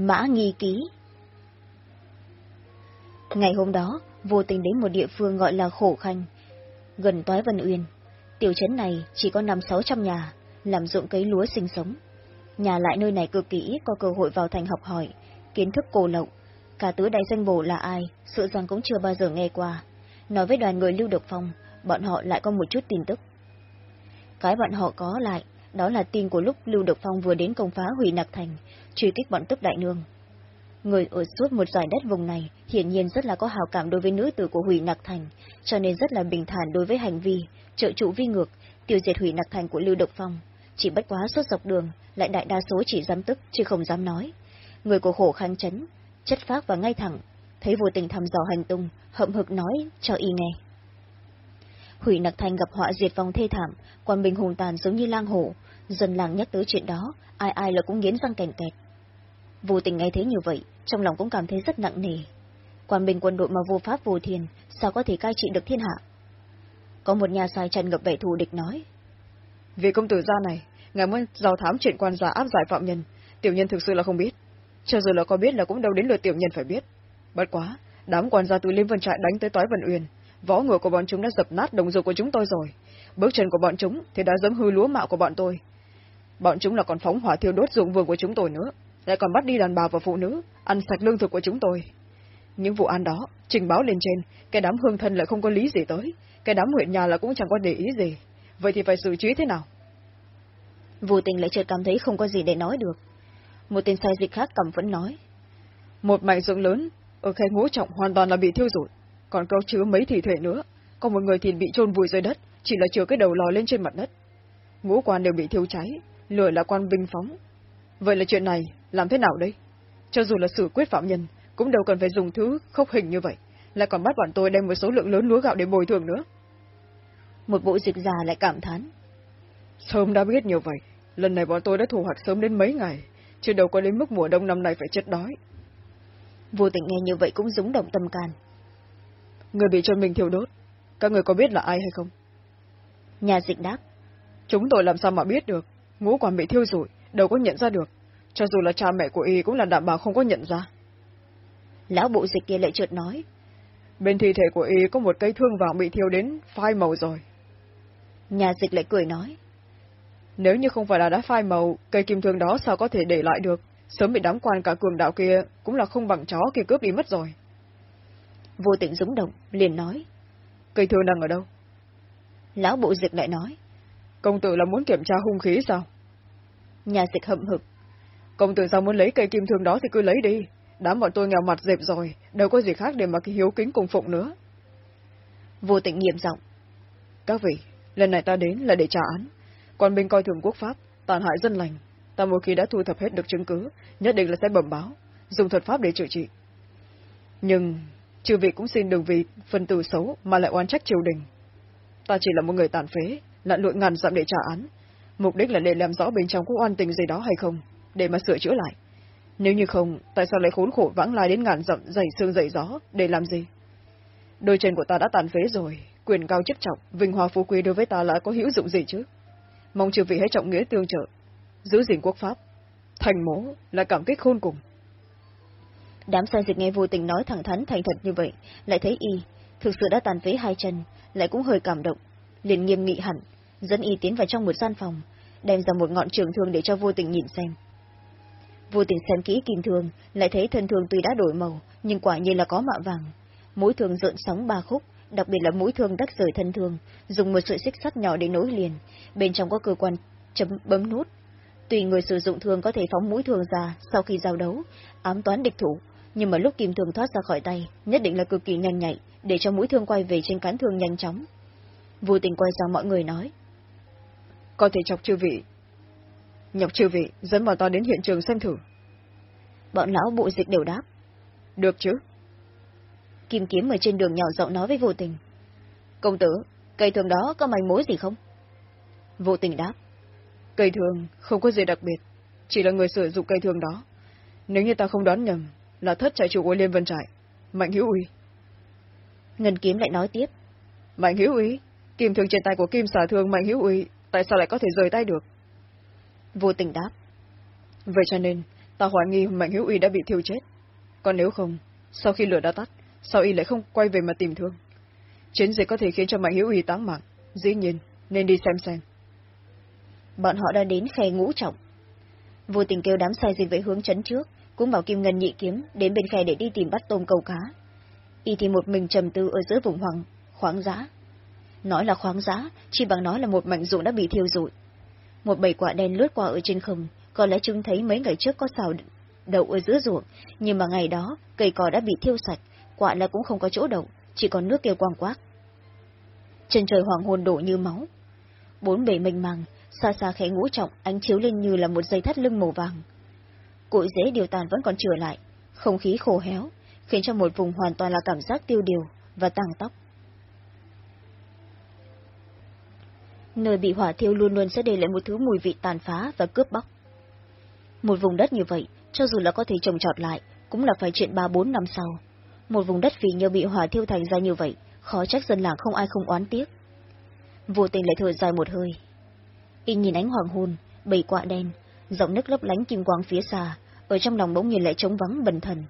Mã Nghi Ký Ngày hôm đó, vô tình đến một địa phương gọi là Khổ Khanh, gần Toái Vân Uyên. Tiểu trấn này chỉ có năm sáu trăm nhà, làm ruộng cấy lúa sinh sống. Nhà lại nơi này cực kỳ ít có cơ hội vào thành học hỏi, kiến thức cổ lậu. Cả tứ đại danh bổ là ai, sự rằng cũng chưa bao giờ nghe qua. Nói với đoàn người Lưu Độc Phong, bọn họ lại có một chút tin tức. Cái bọn họ có lại, đó là tin của lúc Lưu Độc Phong vừa đến công phá hủy nặc thành, truy kích bọn tức đại nương. Người ở suốt một giải đất vùng này hiển nhiên rất là có hào cảm đối với nữ tử của hủy nặc thành, cho nên rất là bình thản đối với hành vi, trợ trụ vi ngược, tiêu diệt hủy nặc thành của Lưu Độc Phong. Chỉ bất quá suốt dọc đường, lại đại đa số chỉ dám tức, chứ không dám nói. Người của khổ kháng chấn, chất phác và ngay thẳng, thấy vô tình thăm dò hành tung, hậm hực nói cho y nghe. Hủy nặc thành gặp họa diệt vong thê thảm, quan bình hùng tàn giống như lang hổ, dân làng nhắc tới chuyện đó, ai ai là cũng nghiến răng cảnh kẹt. Vô tình nghe thấy như vậy, trong lòng cũng cảm thấy rất nặng nề. Quan bình quân đội mà vô pháp vô thiền, sao có thể cai trị được thiên hạ? Có một nhà sai trần ngập vẻ thù địch nói. Vì công tử gia này, ngài muốn giao thám chuyện quan gia áp giải phạm nhân, tiểu nhân thực sự là không biết. Cho dù là có biết là cũng đâu đến lượt tiểu nhân phải biết. Bất quá, đám quan gia từ Liên Vân Trại đánh tới Tói Vân Uyên, võ ngựa của bọn chúng đã dập nát đồng ruộng của chúng tôi rồi. Bước chân của bọn chúng thì đã dẫm hư lúa mạo của bọn tôi. Bọn chúng là còn phóng hỏa thiêu đốt ruộng vườn của chúng tôi nữa, lại còn bắt đi đàn bà và phụ nữ, ăn sạch lương thực của chúng tôi. Những vụ án đó, trình báo lên trên, cái đám hương thân lại không có lý gì tới, cái đám huyện nhà là cũng chẳng có để ý gì. Vậy thì phải xử trí thế nào? Vô tình lại chợt cảm thấy không có gì để nói được. Một tên sai dịch khác cầm vẫn nói. Một mảnh ruộng lớn, ở khe ngũ trọng hoàn toàn là bị thiêu rụi, còn có chứa mấy thi thể nữa. Có một người thì bị chôn vùi dưới đất, chỉ là chừa cái đầu lò lên trên mặt đất. Ngũ quan đều bị thiêu cháy, lửa là quan binh phóng. Vậy là chuyện này, làm thế nào đây? Cho dù là xử quyết phạm nhân, cũng đâu cần phải dùng thứ khốc hình như vậy, lại còn bắt bọn tôi đem một số lượng lớn lúa gạo để bồi thường nữa. Một bộ dịch già lại cảm thán. Sớm đã biết nhiều vậy, lần này bọn tôi đã thu hoạch sớm đến mấy ngày, chứ đâu có đến mức mùa đông năm nay phải chết đói. Vô tình nghe như vậy cũng rúng động tâm can. Người bị chôn mình thiêu đốt, các người có biết là ai hay không? Nhà dịch đáp. Chúng tôi làm sao mà biết được, ngũ quản bị thiêu rụi, đâu có nhận ra được, cho dù là cha mẹ của y cũng là đảm bảo không có nhận ra. Lão bộ dịch kia lại trượt nói. Bên thi thể của y có một cây thương vàng bị thiêu đến phai màu rồi. Nhà dịch lại cười nói. Nếu như không phải là đã phai màu, cây kim thương đó sao có thể để lại được? Sớm bị đám quan cả cường đạo kia cũng là không bằng chó kia cướp đi mất rồi. Vô tình rúng động, liền nói. Cây thương đang ở đâu? Lão bộ dịch lại nói. Công tử là muốn kiểm tra hung khí sao? Nhà dịch hậm hực. Công tử sao muốn lấy cây kim thương đó thì cứ lấy đi. Đám bọn tôi nghèo mặt dẹp rồi, đâu có gì khác để mà hiếu kính cùng phụng nữa. Vô tình nghiêm giọng. Các vị, lần này ta đến là để trả án. Quan binh coi thường quốc pháp, tàn hại dân lành. Ta một khi đã thu thập hết được chứng cứ, nhất định là sẽ bẩm báo, dùng thuật pháp để chữa trị. Nhưng, chư vị cũng xin đừng vì phần tử xấu mà lại oán trách triều đình. Ta chỉ là một người tàn phế, lặn lội ngàn dặm để trả án. Mục đích là để làm rõ bên trong có oan tình gì đó hay không, để mà sửa chữa lại. Nếu như không, tại sao lại khốn khổ vãng lai đến ngàn dặm dày xương dày gió, để làm gì? Đôi chân của ta đã tàn phế rồi, quyền cao chức trọng, vinh hoa phú quý đối với ta là có hữu dụng gì chứ? Mong chư vị hãy trọng nghĩa tương trợ, giữ gìn quốc pháp. Thành mố là cảm kích khôn cùng. Đám sai dịch nghe vô tình nói thẳng thắn thành thật như vậy, lại thấy y, thực sự đã tàn phế hai chân, lại cũng hơi cảm động, liền nghiêm nghị hẳn, dẫn y tiến vào trong một gian phòng, đem ra một ngọn trường thương để cho vô tình nhìn xem. Vô tình xem kỹ kim thương, lại thấy thân thương tuy đã đổi màu, nhưng quả nhiên là có mạ vàng. Mũi thương rợn sóng ba khúc, đặc biệt là mũi thương đắc rời thân thương, dùng một sợi xích sắt nhỏ để nối liền, bên trong có cơ quan chấm bấm nút. Tùy người sử dụng thương có thể phóng mũi thương ra sau khi giao đấu, ám toán địch thủ, nhưng mà lúc kim thương thoát ra khỏi tay, nhất định là cực kỳ nhanh nhạy, để cho mũi thương quay về trên cán thương nhanh chóng. Vô tình quay sang mọi người nói. Có thể chọc chư vị. Nhọc chư vị, dẫn bọn ta đến hiện trường xem thử. Bọn lão bộ dịch đều đáp. Được chứ. Kim kiếm ở trên đường nhỏ giọng nói với vô tình. Công tử, cây thường đó có manh mối gì không? Vô tình đáp. Cây thường không có gì đặc biệt, chỉ là người sử dụng cây thường đó. Nếu như ta không đoán nhầm, là thất trại chủ của Liên Vân Trại, Mạnh Hữu Uy. Ngân kiếm lại nói tiếp. Mạnh Hữu Uy, kim thường trên tay của kim xà thương Mạnh Hữu Uy, tại sao lại có thể rời tay được? Vô tình đáp. Vậy cho nên, ta hoài nghi mạnh hữu uy đã bị thiêu chết còn nếu không sau khi lửa đã tắt sao y lại không quay về mà tìm thương chiến dịch có thể khiến cho mạnh hữu uy táng mạng dĩ nhiên nên đi xem xem bọn họ đã đến khe ngũ trọng vô tình kêu đám sai dịch về hướng chấn trước cũng bảo kim ngân nhị kiếm, đến bên khe để đi tìm bắt tôm câu cá. Y thì một mình trầm tư ở giữa vùng hoàng khoáng giá nói là khoáng giá chỉ bằng nói là một mảnh ruộng đã bị thiêu rụi. Một bầy quả đen lướt qua ở trên không, có lẽ chúng thấy mấy ngày trước có xào đậu ở giữa ruộng, nhưng mà ngày đó, cây cỏ đã bị thiêu sạch, quả là cũng không có chỗ đậu, chỉ còn nước kêu quang quác. Chân trời hoàng hôn đổ như máu. Bốn bể mênh màng, xa xa khẽ ngũ trọng, ánh chiếu lên như là một dây thắt lưng màu vàng cội rễ điều tàn vẫn còn trở lại. Không khí khô héo, khiến cho một vùng hoàn toàn là cảm giác tiêu điều và tăng tóc nơi bị hỏa thiêu luôn luôn sẽ để lại một thứ mùi vị tàn phá và cướp bóc. Một vùng đất như vậy, cho dù là có thể trồng trọt lại, cũng là phải chuyện ba bốn năm sau. Một vùng đất vì nhờ bị hỏa thiêu thành ra như vậy, khó trách dân làng không ai không oán tiếc. Vô tình lại thở dài một hơi. Y nhìn ánh hoàng hôn, bầy quạ đen giọng nước lấp lánh kim quang phía xa, ở trong lòng bỗng nhìn lại trống vắng bần thần.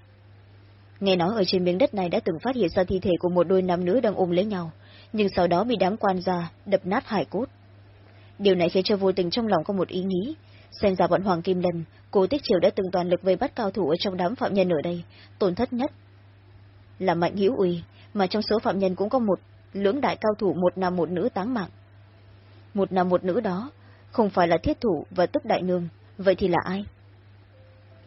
Nghe nói ở trên miếng đất này đã từng phát hiện ra thi thể của một đôi nam nữ đang ôm lấy nhau, nhưng sau đó bị đám quan gia đập nát hải cốt. Điều này khiến cho vô tình trong lòng có một ý nghĩ, xem ra bọn hoàng kim lần, cố tích triều đã từng toàn lực vây bắt cao thủ ở trong đám phạm nhân ở đây, tổn thất nhất. Là mạnh hữu uy, mà trong số phạm nhân cũng có một lưỡng đại cao thủ, một nam một nữ táng mạng. Một nam một nữ đó không phải là thiết thủ và tức đại nương vậy thì là ai?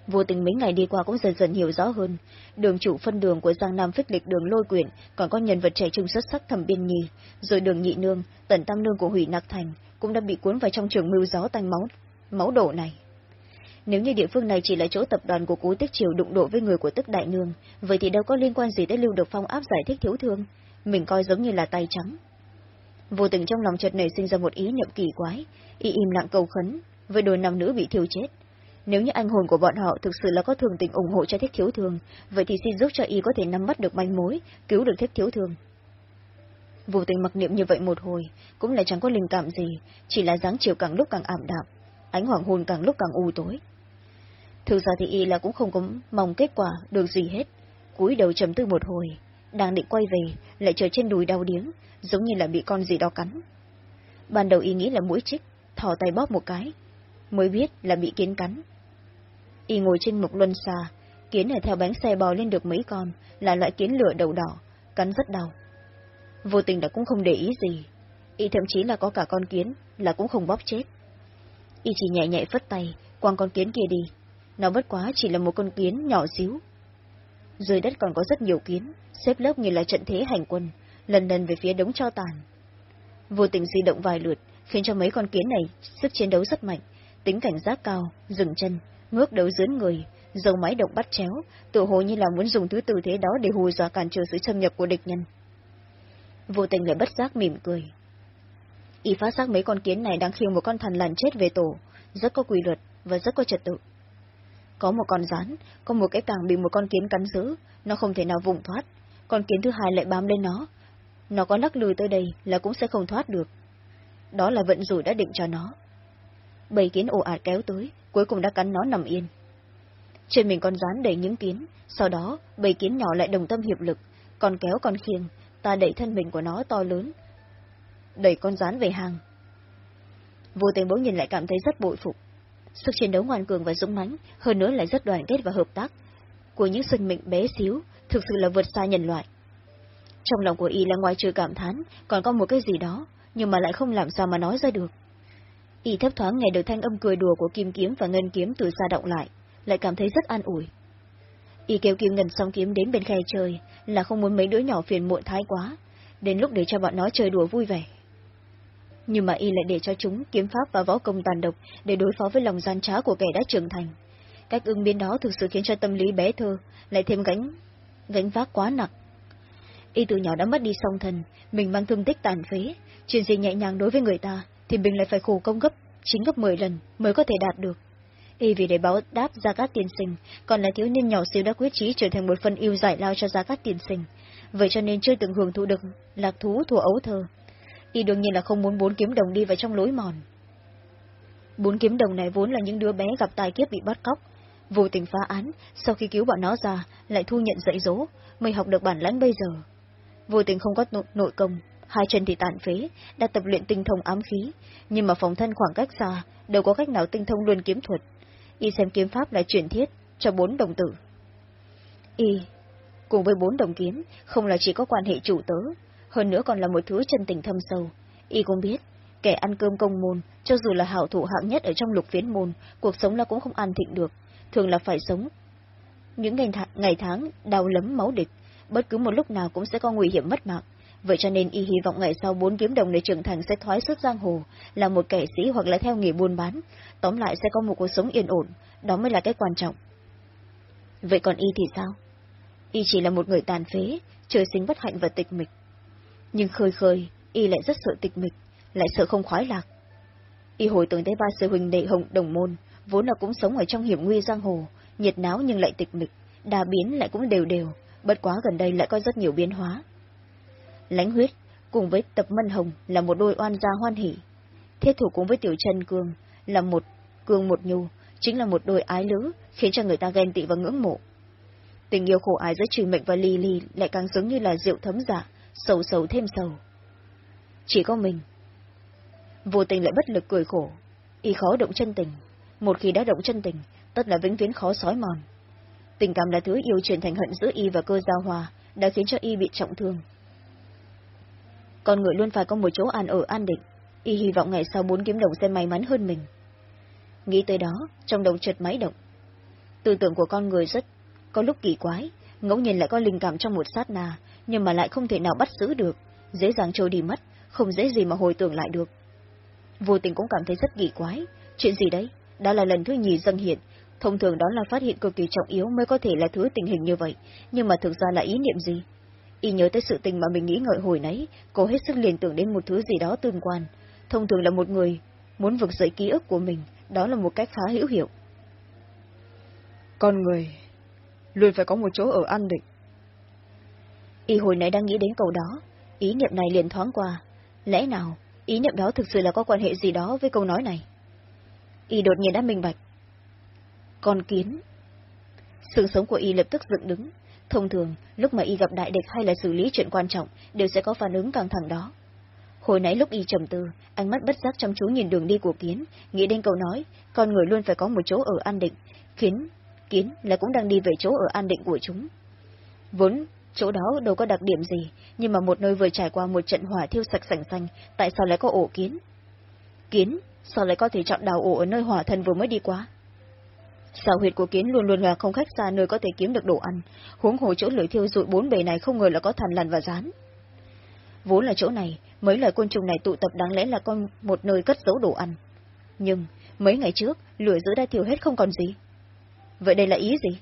Vô tình mấy ngày đi qua cũng dần dần hiểu rõ hơn. Đường chủ phân đường của giang nam phích lịch đường lôi quyển, còn có nhân vật trẻ trung xuất sắc thẩm biên nhi rồi đường nhị nương, tần tam nương của hủy nặc thành cũng đã bị cuốn vào trong trường mưu gió tanh máu máu đổ này. Nếu như địa phương này chỉ là chỗ tập đoàn của Cú tích triều đụng độ với người của tức đại nương, vậy thì đâu có liên quan gì tới lưu Độc phong áp giải thích thiếu thương. Mình coi giống như là tay trắng. Vô tình trong lòng chợt nảy sinh ra một ý niệm kỳ quái, y im lặng cầu khấn với đôi nam nữ bị thiêu chết. Nếu như anh hồn của bọn họ thực sự là có thường tình ủng hộ cho thiết thiếu thường, vậy thì xin giúp cho y có thể nắm bắt được manh mối cứu được thiết thiếu thường. vô tình mặc niệm như vậy một hồi cũng là chẳng có linh cảm gì chỉ là dáng chiều càng lúc càng ảm đạm ánh hoàng hôn càng lúc càng u tối. Thực ra thì y là cũng không có mong kết quả được gì hết cúi đầu trầm tư một hồi đang định quay về lại trở trên đùi đau điếng giống như là bị con gì đó cắn. Ban đầu y nghĩ là mũi chích thò tay bóp một cái mới biết là bị kiến cắn. Y ngồi trên một luân xa, kiến ở theo bánh xe bò lên được mấy con, là loại kiến lửa đầu đỏ, cắn rất đau. Vô tình đã cũng không để ý gì, y thậm chí là có cả con kiến là cũng không bóp chết. Y chỉ nhẹ nhẹ phất tay, quăng con kiến kia đi. Nó bất quá chỉ là một con kiến nhỏ xíu. Dưới đất còn có rất nhiều kiến, xếp lớp như là trận thế hành quân, lần lần về phía đống cho tàn. Vô tình di động vài lượt, khiến cho mấy con kiến này sức chiến đấu rất mạnh tính cảnh giác cao, dừng chân, ngước đầu dướn người dầu máy động bắt chéo tự hồ như là muốn dùng thứ tư thế đó để hù dọa cản trở sự xâm nhập của địch nhân. Vô tình lại bất giác mỉm cười. Y phá xác mấy con kiến này đang khiêng một con thần lằn chết về tổ, rất có quy luật và rất có trật tự. Có một con rắn, có một cái càng bị một con kiến cắn giữ, nó không thể nào vùng thoát. Con kiến thứ hai lại bám lên nó. Nó có lắc lùi tới đây là cũng sẽ không thoát được. Đó là vận rủi đã định cho nó bầy kiến ồ ạt kéo tới, cuối cùng đã cắn nó nằm yên. Trên mình con rán đầy những kiến, sau đó, bầy kiến nhỏ lại đồng tâm hiệp lực, còn kéo con khiêng, ta đẩy thân mình của nó to lớn, đẩy con rán về hàng. Vô tình bỗng nhìn lại cảm thấy rất bội phục. Sức chiến đấu ngoan cường và dũng mãnh, hơn nữa lại rất đoàn kết và hợp tác. Của những sinh mệnh bé xíu, thực sự là vượt xa nhân loại. Trong lòng của y là ngoài trừ cảm thán, còn có một cái gì đó, nhưng mà lại không làm sao mà nói ra được y thấp thoáng nghe được thanh âm cười đùa của kim kiếm và ngân kiếm từ xa động lại lại cảm thấy rất an ủi. Y kêu kim ngân xong kiếm đến bên khe chơi, là không muốn mấy đứa nhỏ phiền muộn thái quá, đến lúc để cho bọn nó chơi đùa vui vẻ. Nhưng mà y lại để cho chúng kiếm pháp và võ công tàn độc để đối phó với lòng gian trá của kẻ đã trưởng thành. Cách ứng biến đó thực sự khiến cho tâm lý bé thơ, lại thêm gánh gánh vác quá nặng. Y từ nhỏ đã mất đi song thần, mình mang thương tích tàn phế, chuyện gì nhẹ nhàng đối với người ta thì mình lại phải khổ công gấp chính gấp mười lần mới có thể đạt được. Y vì để báo đáp gia cát tiên sinh còn là thiếu niên nhỏ xíu đã quyết chí trở thành một phần yêu giải lao cho gia cát tiên sinh vậy cho nên chưa từng hưởng thụ được lạc thú thua ấu thơ. Y đương nhiên là không muốn bốn kiếm đồng đi vào trong lối mòn. Bốn kiếm đồng này vốn là những đứa bé gặp tài kiếp bị bắt cóc. Vô tình phá án, sau khi cứu bọn nó ra, lại thu nhận dạy dỗ, mới học được bản lãnh bây giờ. Vô tình không có nội, nội công, hai chân thì tàn phế, đã tập luyện tinh thông ám khí, nhưng mà phòng thân khoảng cách xa, đâu có cách nào tinh thông luôn kiếm thuật. Y xem kiếm pháp là chuyển thiết, cho bốn đồng tử. Y, cùng với bốn đồng kiếm, không là chỉ có quan hệ chủ tớ, hơn nữa còn là một thứ chân tình thâm sâu. Y cũng biết, kẻ ăn cơm công môn, cho dù là hảo thủ hạng nhất ở trong lục phiến môn, cuộc sống là cũng không an thịnh được, thường là phải sống. Những ngày, th ngày tháng đau lấm máu địch, bất cứ một lúc nào cũng sẽ có nguy hiểm mất mạng. Vậy cho nên y hy vọng ngày sau bốn kiếm đồng này trưởng thành sẽ thoái xuất giang hồ, là một kẻ sĩ hoặc là theo nghề buôn bán, tóm lại sẽ có một cuộc sống yên ổn, đó mới là cái quan trọng. Vậy còn y thì sao? Y chỉ là một người tàn phế, trời sinh bất hạnh và tịch mịch. Nhưng khơi khơi, y lại rất sợ tịch mịch, lại sợ không khoái lạc. Y hồi tưởng tới ba sư huynh đệ hồng đồng môn, vốn là cũng sống ở trong hiểm nguy giang hồ, nhiệt náo nhưng lại tịch mịch, đà biến lại cũng đều đều, bất quá gần đây lại có rất nhiều biến hóa. Lánh huyết, cùng với tập mân hồng là một đôi oan gia hoan hỷ. Thiết thủ cùng với tiểu chân cương là một cương một nhu, chính là một đôi ái lữ, khiến cho người ta ghen tị và ngưỡng mộ. Tình yêu khổ ái giữa Trừ Mệnh và Ly Ly lại càng giống như là rượu thấm dạ, sầu sầu thêm sầu. Chỉ có mình. Vô tình lại bất lực cười khổ, y khó động chân tình. Một khi đã động chân tình, tất là vĩnh viễn khó sói mòn. Tình cảm là thứ yêu truyền thành hận giữa y và cơ giao hòa, đã khiến cho y bị trọng thương. Con người luôn phải có một chỗ an ở an định, y hy vọng ngày sau bốn kiếm đồng sẽ may mắn hơn mình. Nghĩ tới đó, trong đầu chợt máy động. Tư tưởng của con người rất có lúc kỳ quái, ngẫu nhiên lại có linh cảm trong một sát na, nhưng mà lại không thể nào bắt giữ được, dễ dàng trôi đi mất, không dễ gì mà hồi tưởng lại được. Vô tình cũng cảm thấy rất kỳ quái, chuyện gì đấy, đã là lần thứ nhì dâng hiện, thông thường đó là phát hiện cực kỳ trọng yếu mới có thể là thứ tình hình như vậy, nhưng mà thực ra là ý niệm gì? Y nhớ tới sự tình mà mình nghĩ ngợi hồi nấy, cô hết sức liền tưởng đến một thứ gì đó tương quan. Thông thường là một người muốn vực dậy ký ức của mình, đó là một cách khá hữu hiệu. Con người luôn phải có một chỗ ở an định. Y hồi nãy đang nghĩ đến câu đó, ý niệm này liền thoáng qua. Lẽ nào, ý niệm đó thực sự là có quan hệ gì đó với câu nói này? Y đột nhiên đã minh bạch. Con kiến. Sự sống của Y lập tức dựng đứng. Thông thường, lúc mà Y gặp đại địch hay là xử lý chuyện quan trọng, đều sẽ có phản ứng căng thẳng đó. Hồi nãy lúc Y trầm tư, ánh mắt bất giác chăm chú nhìn đường đi của kiến, nghĩ đến câu nói, con người luôn phải có một chỗ ở an định, khiến kiến là cũng đang đi về chỗ ở an định của chúng. Vốn, chỗ đó đâu có đặc điểm gì, nhưng mà một nơi vừa trải qua một trận hỏa thiêu sạch sành xanh, tại sao lại có ổ kiến? Kiến, sao lại có thể chọn đào ổ ở nơi hỏa thần vừa mới đi qua? Sao huyệt của kiến luôn luôn là không khách xa nơi có thể kiếm được đồ ăn, huống hồ chỗ lửa thiêu rụi bốn bề này không ngờ là có thằn lằn và rán. Vốn là chỗ này, mấy loài côn trùng này tụ tập đáng lẽ là con một nơi cất giấu đồ ăn. Nhưng, mấy ngày trước, lửa giữ đã thiêu hết không còn gì. Vậy đây là ý gì?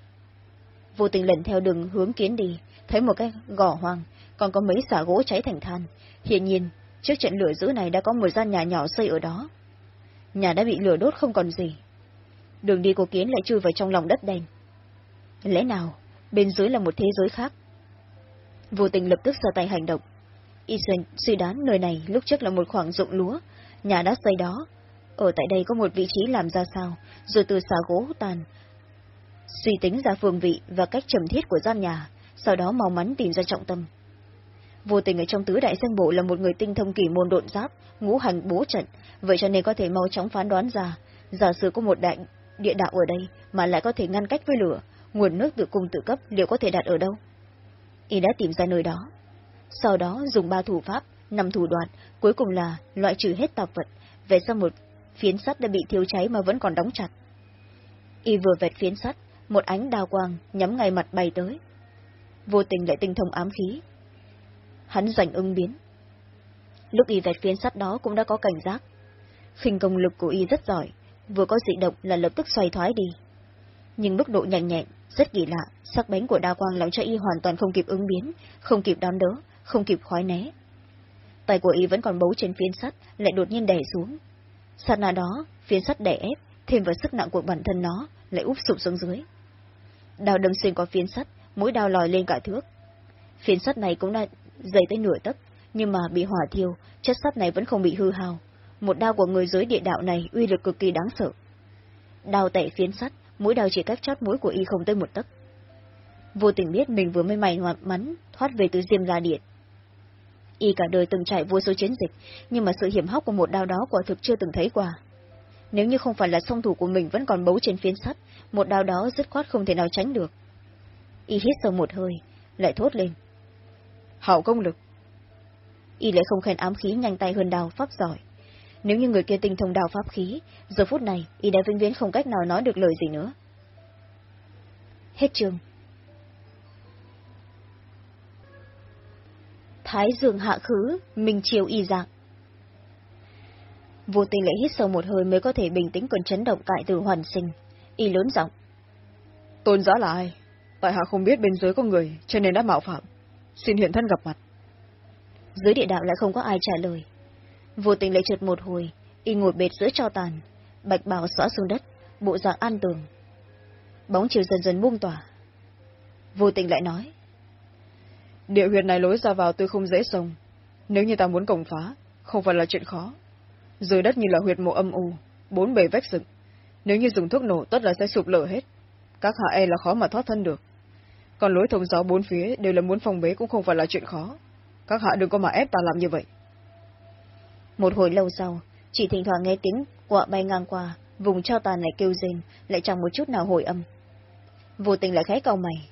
Vô tình lần theo đường hướng kiến đi, thấy một cái gò hoang, còn có mấy xả gỗ cháy thành than. Hiện nhiên, trước trận lửa dữ này đã có một gian nhà nhỏ xây ở đó. Nhà đã bị lửa đốt không còn gì. Đường đi của kiến lại chui vào trong lòng đất đen. Lẽ nào, bên dưới là một thế giới khác? Vô tình lập tức ra tay hành động. Y suy đoán nơi này lúc trước là một khoảng ruộng lúa, nhà đã xây đó. Ở tại đây có một vị trí làm ra sao, rồi từ xà gỗ tàn, suy tính ra phương vị và cách trầm thiết của gian nhà, sau đó mau mắn tìm ra trọng tâm. Vô tình ở trong tứ đại danh bộ là một người tinh thông kỳ môn độn giáp, ngũ hành bố trận, vậy cho nên có thể mau chóng phán đoán ra, giả sử có một đại địa đạo ở đây mà lại có thể ngăn cách với lửa, nguồn nước tự cung tự cấp liệu có thể đạt ở đâu? Y đã tìm ra nơi đó. Sau đó dùng ba thủ pháp, năm thủ đoạn, cuối cùng là loại trừ hết tạp vật, về sau một phiến sắt đã bị thiêu cháy mà vẫn còn đóng chặt. Y vừa vẹt phiến sắt, một ánh đào quang nhắm ngay mặt bay tới. Vô tình lại tinh thông ám khí. Hắn giành ưng biến. Lúc y vẹt phiến sắt đó cũng đã có cảnh giác. khinh công lực của y rất giỏi, vừa có dị động là lập tức xoay thoái đi. Nhưng mức độ nhanh nhẹn, rất kỳ lạ, sắc bén của đa quang làm cho y hoàn toàn không kịp ứng biến, không kịp đón đỡ, không kịp khói né. Tay của y vẫn còn bấu trên phiến sắt, lại đột nhiên đè xuống. Sát na đó, phiến sắt đè ép, thêm vào sức nặng của bản thân nó, lại úp sụp xuống dưới đào đâm xuyên qua phiến sắt, mũi đào lòi lên cả thước. Phiến sắt này cũng đã dày tới nửa tấc, nhưng mà bị hỏa thiêu, chất sắt này vẫn không bị hư hao. Một đao của người dưới địa đạo này uy lực cực kỳ đáng sợ. Đao tẩy phiến sắt, mũi đao chỉ cách chót mũi của y không tới một tấc. Vô tình biết mình vừa mới may mắn thoát về từ diêm la điện. Y cả đời từng trải vô số chiến dịch nhưng mà sự hiểm hóc của một đao đó quả thực chưa từng thấy qua. Nếu như không phải là song thủ của mình vẫn còn bấu trên phiến sắt một đao đó dứt khoát không thể nào tránh được. Y hít sâu một hơi lại thốt lên. Hảo công lực. Y lại không khen ám khí nhanh tay hơn đào pháp giỏi nếu như người kia tinh thông đào pháp khí giờ phút này y đã vĩnh viễn không cách nào nói được lời gì nữa. Hết chương. Thái dương hạ khứ minh chiều y dạng. Vô tình lại hít sâu một hơi mới có thể bình tĩnh cơn chấn động cại từ hoàn sinh. Y lớn giọng. Tôn giá là ai? Tại hạ không biết bên dưới có người cho nên đã mạo phạm. Xin hiện thân gặp mặt. Dưới địa đạo lại không có ai trả lời vô tình lại trượt một hồi, y ngồi bệt giữa cho tàn. Bạch bào xõa xuống đất, bộ dạng an tường. Bóng chiều dần dần buông tỏa. Vô tình lại nói, địa huyệt này lối ra vào tôi không dễ sông. Nếu như ta muốn cổng phá, không phải là chuyện khó. Dưới đất như là huyệt mộ âm u, bốn bề vách dựng. Nếu như dùng thuốc nổ, tất là sẽ sụp lở hết. Các hạ e là khó mà thoát thân được. Còn lối thông gió bốn phía đều là muốn phòng bế cũng không phải là chuyện khó. Các hạ đừng có mà ép ta làm như vậy một hồi lâu sau chỉ thỉnh thoảng nghe tiếng quạ bay ngang qua vùng cho tàn này kêu rên lại chẳng một chút nào hồi âm. Vô tình lại khẽ cau mày.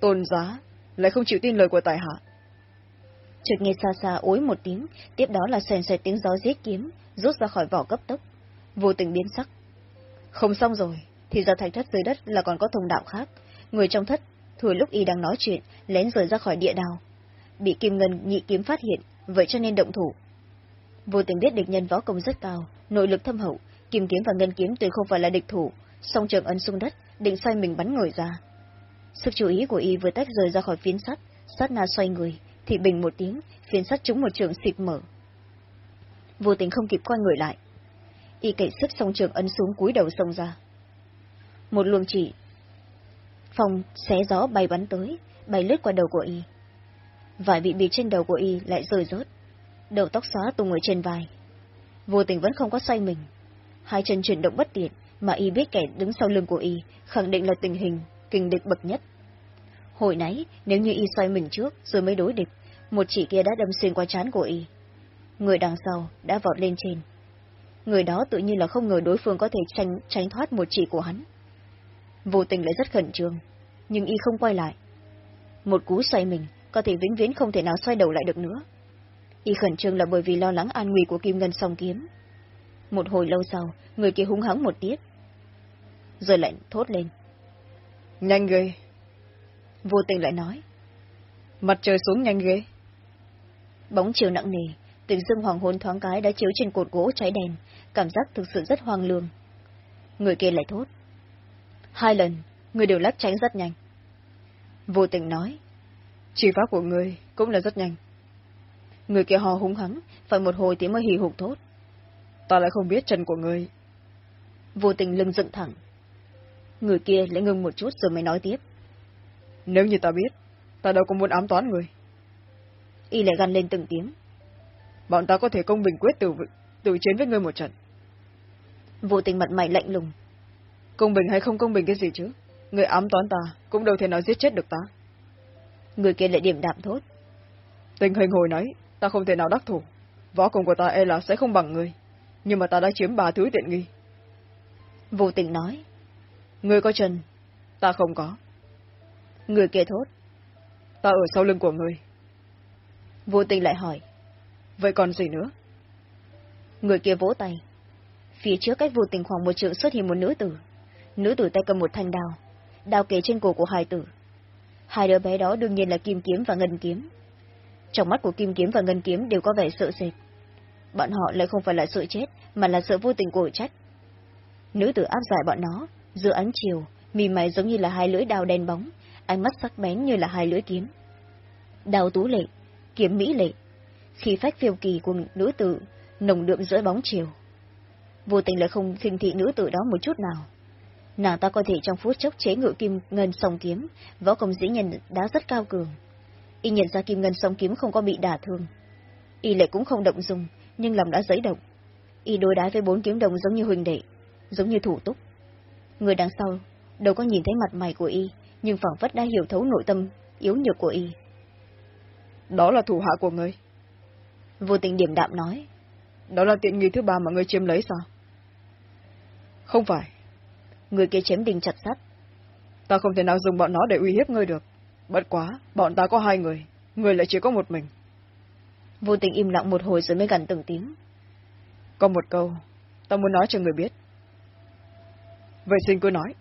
Tôn giá lại không chịu tin lời của tài hạ. Chợt nghe xa xa ối một tiếng tiếp đó là xoèn xoẹt tiếng gió giết kiếm rút ra khỏi vỏ cấp tốc. Vô tình biến sắc. Không xong rồi thì ra thạch thất dưới đất là còn có thông đạo khác. Người trong thất thừa lúc y đang nói chuyện lén rời ra khỏi địa đào. Bị kim ngân nhị kiếm phát hiện vậy cho nên động thủ vô tình biết địch nhân võ công rất cao, nội lực thâm hậu, kim kiếm và ngân kiếm tuy không phải là địch thủ, song trường ấn xuống đất, định xoay mình bắn người ra. Sức chú ý của y vừa tách rời ra khỏi phiến sắt, sát na xoay người, thì bình một tiếng, phiến sắt trúng một trường xịt mở. Vô tình không kịp quay người lại. Y cậy sức song trường ấn xuống cúi đầu sông ra. Một luồng chỉ phòng xé gió bay bắn tới, bay lướt qua đầu của y. Vải bị bịt trên đầu của y lại rơi rớt đầu tóc xóa tung ở trên vai. Vô tình vẫn không có xoay mình. Hai chân chuyển động bất tiện mà y biết kẻ đứng sau lưng của y khẳng định là tình hình kinh địch bậc nhất. Hồi nãy nếu như y xoay mình trước rồi mới đối địch một chỉ kia đã đâm xuyên qua trán của y. Người đằng sau đã vọt lên trên. Người đó tự nhiên là không ngờ đối phương có thể tránh, tránh thoát một chỉ của hắn. Vô tình lại rất khẩn trương nhưng y không quay lại. Một cú xoay mình có thể vĩnh viễn không thể nào xoay đầu lại được nữa y khẩn trương là bởi vì lo lắng an nguy của kim ngân song kiếm. Một hồi lâu sau người kia hung hắng một tiết. Rồi lại thốt lên. Nhanh ghê. Vô tình lại nói. Mặt trời xuống nhanh ghê. Bóng chiều nặng nề tình dương hoàng hôn thoáng cái đã chiếu trên cột gỗ cháy đèn. Cảm giác thực sự rất hoang lương. Người kia lại thốt. Hai lần người đều lắc tránh rất nhanh. Vô tình nói. Chỉ pháp của người cũng là rất nhanh người kia hò hung hắng phải một hồi tiếng mới hì hục thốt. Ta lại không biết chân của người vô tình lưng dựng thẳng. Người kia lại ngưng một chút rồi mới nói tiếp. Nếu như ta biết ta đâu có muốn ám toán người. Y lại gằn lên từng tiếng. Bọn ta có thể công bình quyết tử tự chiến với ngươi một trận. Vô tình mặt mày lạnh lùng. Công bình hay không công bình cái gì chứ? Người ám toán ta cũng đâu thể nói giết chết được ta. Người kia lại điểm đạm thốt. Tình hình hồi nãy, ta không thể nào đắc thủ. Võ công của ta e là sẽ không bằng người nhưng mà ta đã chiếm ba thứ tiện nghi. Vô tình nói. Người có chân? Ta không có. Người kia thốt. Ta ở sau lưng của người vô tình lại hỏi. Vậy còn gì nữa? Người kia vỗ tay. Phía trước cách vô tình khoảng một trượng xuất hiện một nữ tử. Nữ tử tay cầm một thanh đao đao kề trên cổ của hai tử. Hai đứa bé đó đương nhiên là kim kiếm và ngân kiếm trong mắt của kim kiếm và ngân kiếm đều có vẻ sợ sệt. Bọn họ lại không phải là sợ chết, mà là sợ vô tình cổ trách. Nữ tử áp giải bọn nó, giữa ánh chiều mì mày giống như là hai lưỡi đào đen bóng, ánh mắt sắc bén như là hai lưỡi kiếm. Đào tú lệ, kiếm mỹ lệ, khi phách phiêu kỳ của nữ tử nồng đượm giữa bóng chiều. Vô tình lại không khinh thị nữ tử đó một chút nào. Nàng ta có thể trong phút chốc chế ngự kim ngân sòng kiếm, võ công dĩ nhân đã rất cao cường y nhận ra kim ngân song kiếm không có bị đả thương y lại cũng không động dùng nhưng lòng đã giấy động y đối đái với bốn kiếm đồng giống như huỳnh đệ giống như thủ túc Người đằng sau đâu có nhìn thấy mặt mày của y, nhưng phảng phất đã hiểu thấu nội tâm yếu nhược của y. Đó là thủ hạ của ngươi. Vô tình điểm đạm nói. Đó là tiện nghi thứ ba mà ngươi chiếm lấy sao? Không phải. Người kia chém đình chặt sắt. Ta không thể nào dùng bọn nó để uy hiếp ngươi được. Bất quá, bọn ta có hai người, ngươi lại chỉ có một mình. Vô tình im lặng một hồi rồi mới gần từng tiếng. Có một câu, ta muốn nói cho người biết. Vậy xin cứ nói.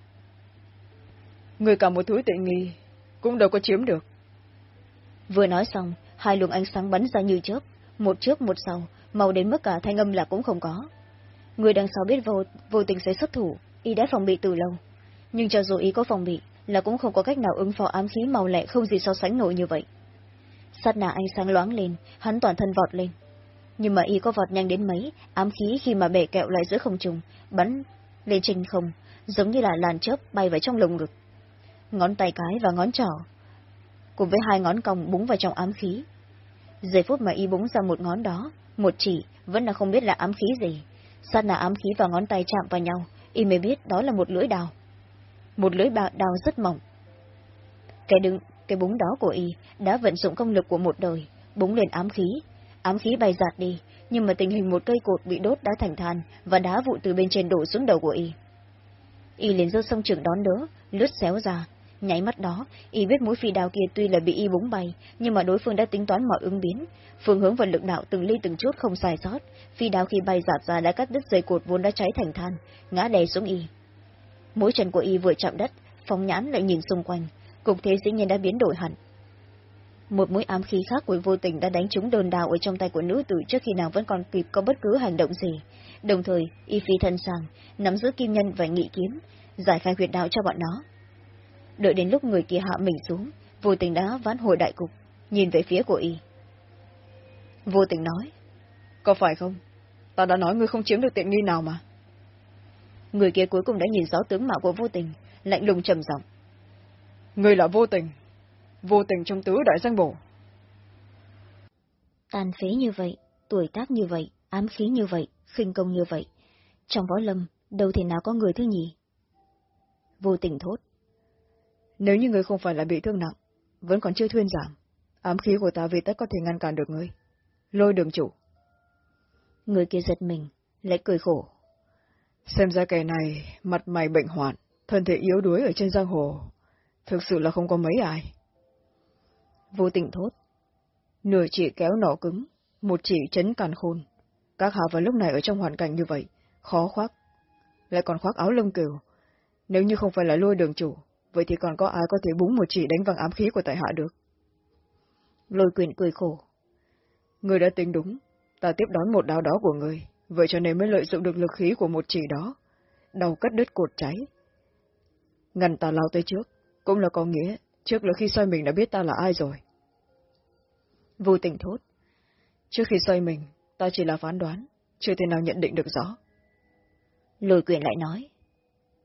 Người cả một thứ tiện nghi, cũng đâu có chiếm được. Vừa nói xong, hai luồng ánh sáng bắn ra như chớp, một trước một sau, màu đến mức cả thanh âm là cũng không có. Người đằng sau biết vô, vô tình sẽ xuất thủ, y đã phòng bị từ lâu. Nhưng cho dù y có phòng bị, là cũng không có cách nào ứng phó ám khí màu lẹ không gì so sánh nổi như vậy. Sát nà ánh sáng loáng lên, hắn toàn thân vọt lên. Nhưng mà y có vọt nhanh đến mấy, ám khí khi mà bể kẹo lại giữa không trùng, bắn lên trên không, giống như là làn chớp bay vào trong lồng ngực. Ngón tay cái và ngón trỏ, cùng với hai ngón cong búng vào trong ám khí. Giây phút mà y búng ra một ngón đó, một chỉ, vẫn là không biết là ám khí gì. Sát nà ám khí và ngón tay chạm vào nhau, y mới biết đó là một lưỡi đào. Một lưỡi bạo đào rất mỏng. Cái đứng, cái búng đó của y đã vận dụng công lực của một đời, búng lên ám khí. Ám khí bay giạt đi, nhưng mà tình hình một cây cột bị đốt đã thành than và đá vụ từ bên trên đổ xuống đầu của y. Y liền giơ sông trường đón đỡ, lướt xéo ra. Nháy mắt đó, y biết mũi phi đao kia tuy là bị y búng bay, nhưng mà đối phương đã tính toán mọi ứng biến. Phương hướng và lực đạo từng ly từng chút không sai sót. Phi đao khi bay giạt ra đã cắt đứt dây cột vốn đã cháy thành than, ngã đè xuống y. Mũi chân của y vừa chạm đất, phóng nhãn lại nhìn xung quanh, cục thế dĩ nhiên đã biến đổi hẳn. Một mũi ám khí khác của vô tình đã đánh trúng đồn đào ở trong tay của nữ tử trước khi nàng vẫn còn kịp có bất cứ hành động gì. Đồng thời, y phi thân sang, nắm giữ kim nhân và nghị kiếm, giải khai huyệt đạo cho bọn nó. Đợi đến lúc người kia hạ mình xuống, vô tình đã ván hồi đại cục, nhìn về phía của y. Vô tình nói. Có phải không? Ta đã nói ngươi không chiếm được tiện nghi nào mà. Người kia cuối cùng đã nhìn rõ tướng mạo của vô tình, lạnh lùng trầm giọng. Ngươi là vô tình. Vô tình trong tứ đại danh bổ. Tàn phế như vậy, tuổi tác như vậy, ám khí như vậy, khinh công như vậy. Trong võ lâm, đâu thể nào có người thứ nhì. Vô tình thốt. Nếu như ngươi không phải là bị thương nặng, vẫn còn chưa thuyên giảm, ám khí của ta vì tất có thể ngăn cản được ngươi. Lôi đường chủ. Người kia giật mình, lại cười khổ. Xem ra kẻ này, mặt mày bệnh hoạn, thân thể yếu đuối ở trên giang hồ. Thực sự là không có mấy ai. Vô tình thốt. Nửa chỉ kéo nỏ cứng, một chỉ chấn càn khôn. Các hạ vào lúc này ở trong hoàn cảnh như vậy, khó khoác. Lại còn khoác áo lông cừu. Nếu như không phải là lôi đường chủ, vậy thì còn có ai có thể búng một chỉ đánh văng ám khí của tại hạ được? Lôi quyền cười khổ. Người đã tính đúng, ta tiếp đón một đao đó của người, vậy cho nên mới lợi dụng được lực khí của một chỉ đó. Đầu cắt đứt cột cháy. Ngăn ta lao tới trước, cũng là có nghĩa, trước là khi xoay mình đã biết ta là ai rồi. Vô tình thốt. Trước khi xoay mình, ta chỉ là phán đoán, chưa thể nào nhận định được rõ. Lôi quyền lại nói.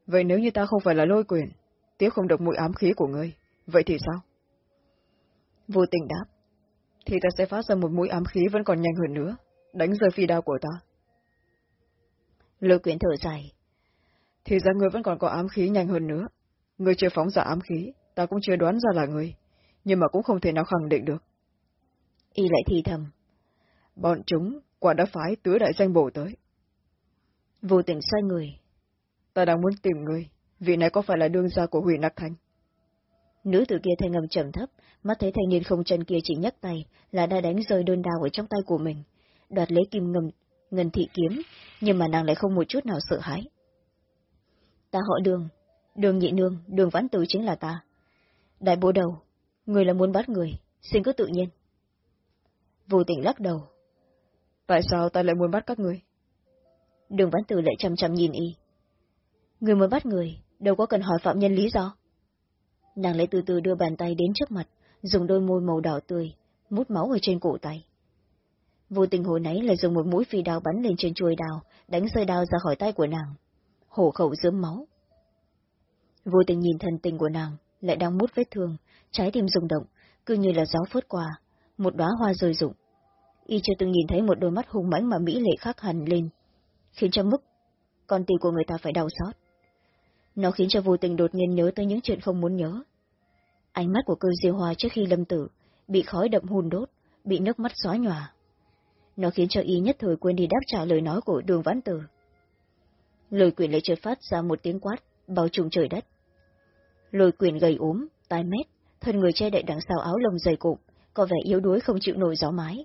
Vậy nếu như ta không phải là lôi quyền, tiếp không được mũi ám khí của ngươi, vậy thì sao? Vô tình đáp. Thì ta sẽ phát ra một mũi ám khí vẫn còn nhanh hơn nữa, đánh rơi phi đao của ta. Lôi quyển thở dài. Thì ra ngươi vẫn còn có ám khí nhanh hơn nữa. Ngươi chưa phóng ra ám khí, ta cũng chưa đoán ra là ngươi, nhưng mà cũng không thể nào khẳng định được. Y lại thì thầm. Bọn chúng quả đã phái tứ đại danh bổ tới. Vô tình xoay người. Ta đang muốn tìm ngươi, vị này có phải là đương gia của hủy nặc thanh? Nữ tử kia thanh ngầm trầm thấp, mắt thấy thanh niên không chân kia chỉ nhấc tay là đã đánh rơi đơn đao ở trong tay của mình, đoạt lấy kim ngầm, ngân thị kiếm, nhưng mà nàng lại không một chút nào sợ hãi. Ta họ đường, đường nhị nương, đường vãn tử chính là ta. Đại bố đầu, người là muốn bắt người, xin cứ tự nhiên. Vô tình lắc đầu. Tại sao ta lại muốn bắt các người? Đường vãn tử lại chăm chăm nhìn y. Người muốn bắt người, đâu có cần hỏi phạm nhân lý do. Nàng lại từ từ đưa bàn tay đến trước mặt, dùng đôi môi màu đỏ tươi, mút máu ở trên cổ tay. Vô tình hồi nấy lại dùng một mũi phi đao bắn lên trên chuôi đao, đánh rơi đao ra khỏi tay của nàng. Hổ khẩu dướm máu. Vô tình nhìn thần tình của nàng, lại đang mút vết thương, trái tim rung động, cứ như là gió phớt qua, một đóa hoa rơi rụng. Y chưa từng nhìn thấy một đôi mắt hung mãnh mà mỹ lệ khác hẳn lên, khiến cho mức con tim của người ta phải đau xót. Nó khiến cho vô tình đột nhiên nhớ tới những chuyện không muốn nhớ. Ánh mắt của cơ diêu hoa trước khi lâm tử, bị khói đậm hùn đốt, bị nước mắt xóa nhòa. Nó khiến cho y nhất thời quên đi đáp trả lời nói của đường vãn tử. Lời Quyền lại chợt phát ra một tiếng quát, bao trùm trời đất. Lôi Quyền gầy ốm, tai mét, thân người che đậy đằng sau áo lông dày cộm, có vẻ yếu đuối không chịu nổi gió mái.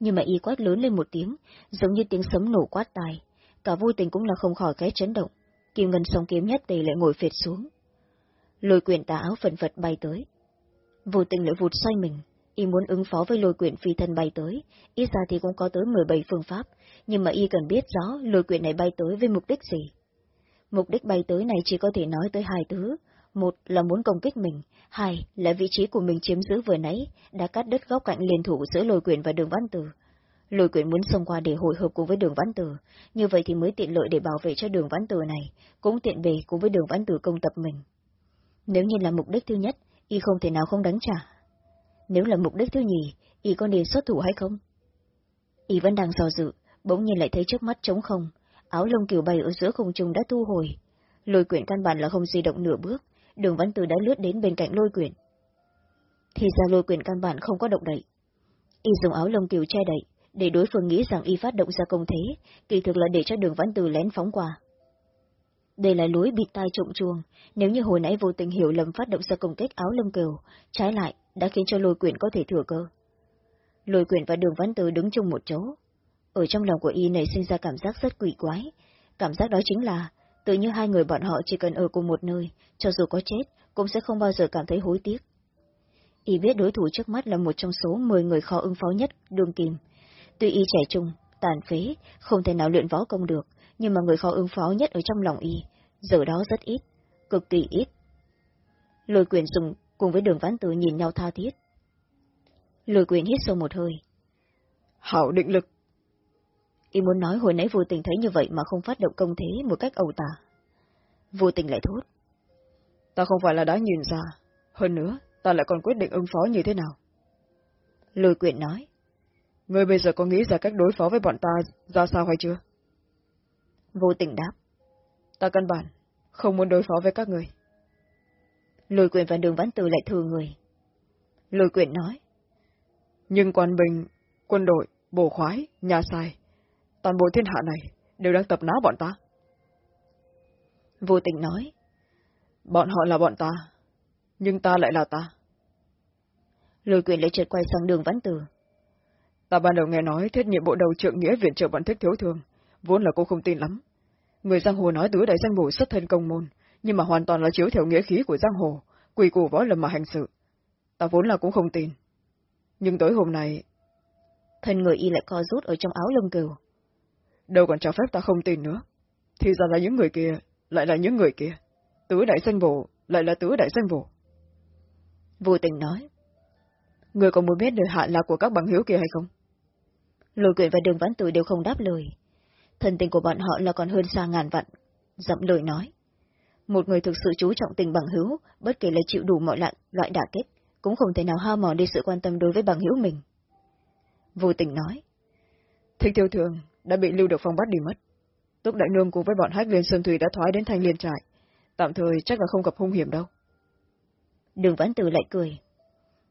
Nhưng mà y quát lớn lên một tiếng, giống như tiếng sấm nổ quát tai, cả vô tình cũng là không khỏi cái chấn động. Kim ngân song kiếm nhất tề lại ngồi phệt xuống. Lôi Quyền tà áo phần phật bay tới. Vô tình lại vụt xoay mình, y muốn ứng phó với lôi quyển phi thân bay tới, ít ra thì cũng có tới mười bảy phương pháp, nhưng mà y cần biết rõ lôi quyển này bay tới với mục đích gì. Mục đích bay tới này chỉ có thể nói tới hai thứ, một là muốn công kích mình, hai là vị trí của mình chiếm giữ vừa nãy, đã cắt đứt góc cạnh liên thủ giữa lôi quyển và đường văn tử. Lôi quyển muốn xông qua để hội hợp cùng với đường văn tử, như vậy thì mới tiện lợi để bảo vệ cho đường văn tử này, cũng tiện bề cùng với đường văn tử công tập mình. Nếu như là mục đích thứ nhất, y không thể nào không đánh trả. Nếu là mục đích thứ nhì, y có nên xuất thủ hay không? Y vẫn đang dò dự, bỗng nhiên lại thấy trước mắt trống không, áo lông kiều bay ở giữa không trung đã thu hồi. Lôi quyển căn bản là không di động nửa bước, đường văn từ đã lướt đến bên cạnh lôi quyển. Thì ra lôi quyển căn bản không có động đậy. Y dùng áo lông kiều che đậy, để đối phương nghĩ rằng y phát động ra công thế, kỳ thực là để cho đường văn từ lén phóng qua. Đây là lối bịt tai trộm chuông, nếu như hồi nãy vô tình hiểu lầm phát động ra công kích áo lông kiều, trái lại, đã khiến cho lôi quyển có thể thừa cơ. Lôi quyển và đường văn tử đứng chung một chỗ. Ở trong lòng của y này sinh ra cảm giác rất quỷ quái. Cảm giác đó chính là, tự như hai người bọn họ chỉ cần ở cùng một nơi, cho dù có chết, cũng sẽ không bao giờ cảm thấy hối tiếc. Y biết đối thủ trước mắt là một trong số 10 người khó ứng phó nhất, đường kim. Tuy y trẻ trung, tàn phế, không thể nào luyện võ công được, nhưng mà người khó ứng phó nhất ở trong lòng y, giờ đó rất ít, cực kỳ ít. Lôi quyền dùng cùng với đường vãn tử nhìn nhau tha thiết. Lôi quyền hít sâu một hơi. Hảo định lực. Y muốn nói hồi nãy vô tình thấy như vậy mà không phát động công thế một cách ẩu tả. Vô tình lại thốt. Ta không phải là đã nhìn ra. Hơn nữa, ta lại còn quyết định ứng phó như thế nào. Lôi quyền nói. Ngươi bây giờ có nghĩ ra cách đối phó với bọn ta ra sao hay chưa? Vô tình đáp. Ta căn bản, không muốn đối phó với các người. Lôi quyền và đường vãn từ lại thừa người. Lôi quyền nói. Nhưng quan bình, quân đội, bổ khoái, nhà sai, toàn bộ thiên hạ này đều đang tập náo bọn ta. Vô tình nói. Bọn họ là bọn ta, nhưng ta lại là ta. Lôi quyền lại trượt quay sang đường vãn từ. Ta ban đầu nghe nói thiết nhiệm bộ đầu trượng nghĩa viện trợ bọn thích thiếu thương, vốn là cô không tin lắm. Người giang hồ nói tứ đại danh bổ xuất thân công môn, nhưng mà hoàn toàn là chiếu theo nghĩa khí của giang hồ, quỳ củ võ lâm mà hành sự. Ta vốn là cũng không tin. Nhưng tối hôm nay... Thân người y lại co rút ở trong áo lông cừu. Đâu còn cho phép ta không tin nữa. Thì ra là những người kia, lại là những người kia. Tứ đại danh bổ, lại là tứ đại danh bổ. Vô tình nói. Người có muốn biết đời hạ lạc của các bằng hiếu kia hay không? Lôi quyển và đường vãn tử đều không đáp lời. Thần tình của bọn họ là còn hơn xa ngàn vạn. Dậm lời nói. Một người thực sự chú trọng tình bằng hữu, bất kể là chịu đủ mọi loại, loại đả kích, cũng không thể nào hao mòn đi sự quan tâm đối với bằng hữu mình. Vô tình nói. Thích tiêu thường đã bị Lưu Được Phong bắt đi mất. Túc Đại Nương cùng với bọn hách liên Sơn Thủy đã thoái đến thanh liên trại. Tạm thời chắc là không gặp hung hiểm đâu. Đường Vãn Tử lại cười.